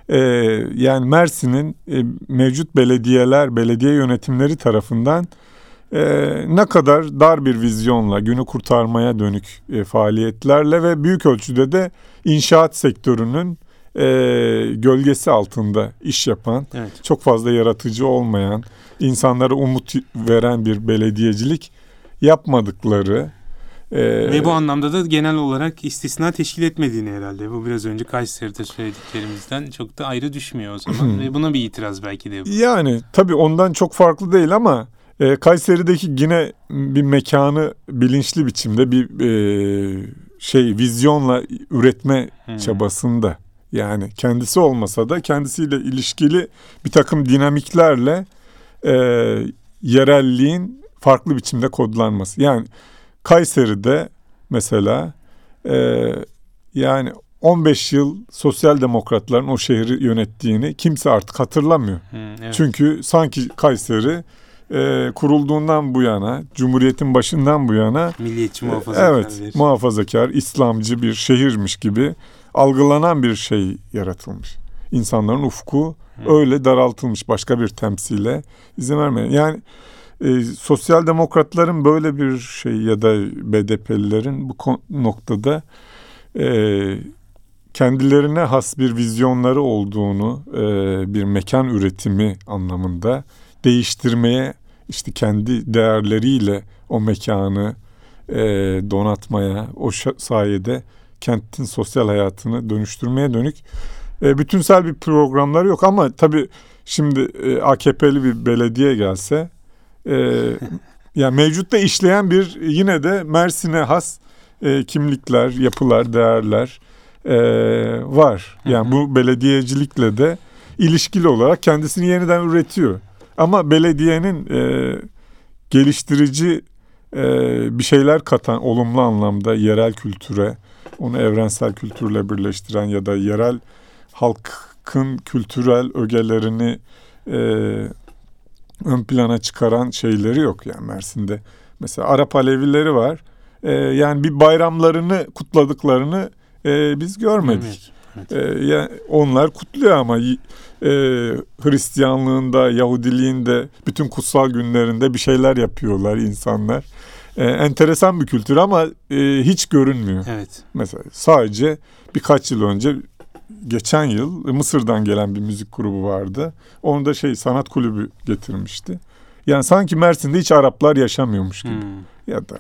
e, yani Mersin'in e, mevcut belediyeler, belediye yönetimleri tarafından e, ne kadar dar bir vizyonla, günü kurtarmaya dönük e, faaliyetlerle ve büyük ölçüde de inşaat sektörünün e, gölgesi altında iş yapan, evet. çok fazla yaratıcı olmayan, insanlara umut veren bir belediyecilik yapmadıkları ee, Ve bu anlamda da genel olarak istisna teşkil etmediğini herhalde. Bu biraz önce Kayseri'de söylediklerimizden çok da ayrı düşmüyor o zaman. Ve buna bir itiraz belki de. Yani tabii ondan çok farklı değil ama e, Kayseri'deki yine bir mekanı bilinçli biçimde bir e, şey vizyonla üretme hmm. çabasında. Yani kendisi olmasa da kendisiyle ilişkili bir takım dinamiklerle e, yerelliğin farklı biçimde kodlanması. Yani Kayseri'de mesela e, yani 15 yıl sosyal demokratların o şehri yönettiğini kimse artık hatırlamıyor. Hı, evet. Çünkü sanki Kayseri e, kurulduğundan bu yana, Cumhuriyet'in başından bu yana milliyetçi muhafazakar, evet, bir. muhafazakar, İslamcı bir şehirmiş gibi algılanan bir şey yaratılmış. İnsanların ufku Hı. öyle daraltılmış başka bir temsile izin vermeyen. Yani e, sosyal demokratların böyle bir şey ya da BDP'lilerin bu noktada e, kendilerine has bir vizyonları olduğunu e, bir mekan üretimi anlamında değiştirmeye işte kendi değerleriyle o mekanı e, donatmaya o sayede kentin sosyal hayatını dönüştürmeye dönük e, bütünsel bir programlar yok. Ama tabii şimdi e, AKP'li bir belediye gelse yani mevcutta işleyen bir yine de Mersin'e has e, kimlikler, yapılar, değerler e, var. Yani bu belediyecilikle de ilişkili olarak kendisini yeniden üretiyor. Ama belediyenin e, geliştirici e, bir şeyler katan olumlu anlamda yerel kültüre, onu evrensel kültürle birleştiren ya da yerel halkın kültürel ögelerini e, ön plana çıkaran şeyleri yok yani Mersin'de. Mesela Arap Alevileri var. E, yani bir bayramlarını kutladıklarını e, biz görmedik. Evet. E, yani onlar kutluyor ama e, Hristiyanlığında, Yahudiliğinde, bütün kutsal günlerinde bir şeyler yapıyorlar insanlar. E, enteresan bir kültür ama e, hiç görünmüyor. Evet. Mesela sadece birkaç yıl önce geçen yıl Mısır'dan gelen bir müzik grubu vardı. Onu da şey sanat kulübü getirmişti. Yani sanki Mersin'de hiç Araplar yaşamıyormuş gibi. Hmm. Ya da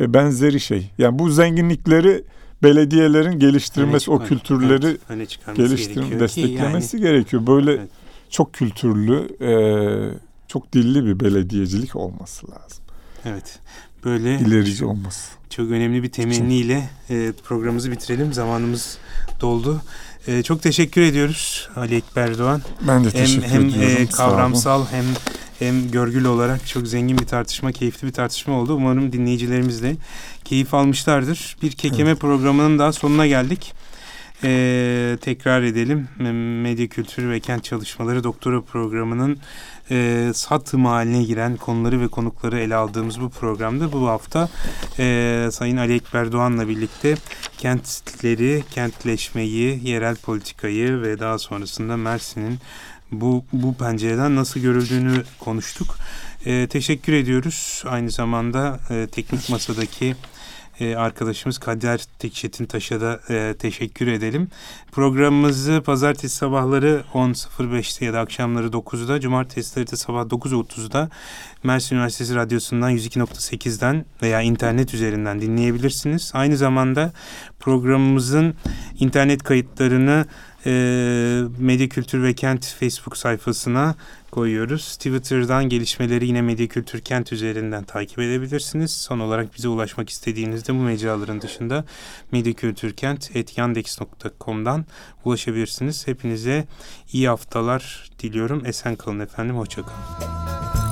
e, benzeri şey. Yani bu zenginlikleri belediyelerin geliştirmesi, öne o kültürleri evet, öne geliştirmesi, desteklemesi yani. gerekiyor. Böyle evet. çok kültürlü, e, çok dilli bir belediyecilik olması lazım. Evet. Böyle ilerici olması. Çok önemli bir temenniyle e, programımızı bitirelim. Zamanımız doldu. E, çok teşekkür ediyoruz Ali Ekber Doğan. Ben de teşekkür hem, ediyorum. Hem kavramsal hem hem görgül olarak çok zengin bir tartışma, keyifli bir tartışma oldu. Umarım dinleyicilerimiz de keyif almışlardır. Bir kekeme evet. programının daha sonuna geldik. Ee, tekrar edelim. Medya Kültürü ve Kent Çalışmaları Doktora Programı'nın e, satım haline giren konuları ve konukları ele aldığımız bu programda bu hafta e, Sayın Ali Ekber Doğan'la birlikte kentleri, kentleşmeyi, yerel politikayı ve daha sonrasında Mersin'in bu, bu pencereden nasıl görüldüğünü konuştuk. E, teşekkür ediyoruz. Aynı zamanda e, teknik masadaki e, arkadaşımız Kader Tekşet'in Taş'a da e, teşekkür edelim. Programımızı pazartesi sabahları 10.05'te ya da akşamları 9'da, cumartesileri de sabah 9.30'da Mersin Üniversitesi Radyosu'ndan 102.8'den veya internet üzerinden dinleyebilirsiniz. Aynı zamanda programımızın internet kayıtlarını e, Medya Kültür ve Kent Facebook sayfasına koyuyoruz. Twitter'dan gelişmeleri yine Medya Kültür Kent üzerinden takip edebilirsiniz. Son olarak bize ulaşmak istediğinizde bu mecraların dışında medyakültürkent.yandex.com'dan ulaşabilirsiniz. Hepinize iyi haftalar diliyorum. Esen kalın efendim. Hoşçakalın.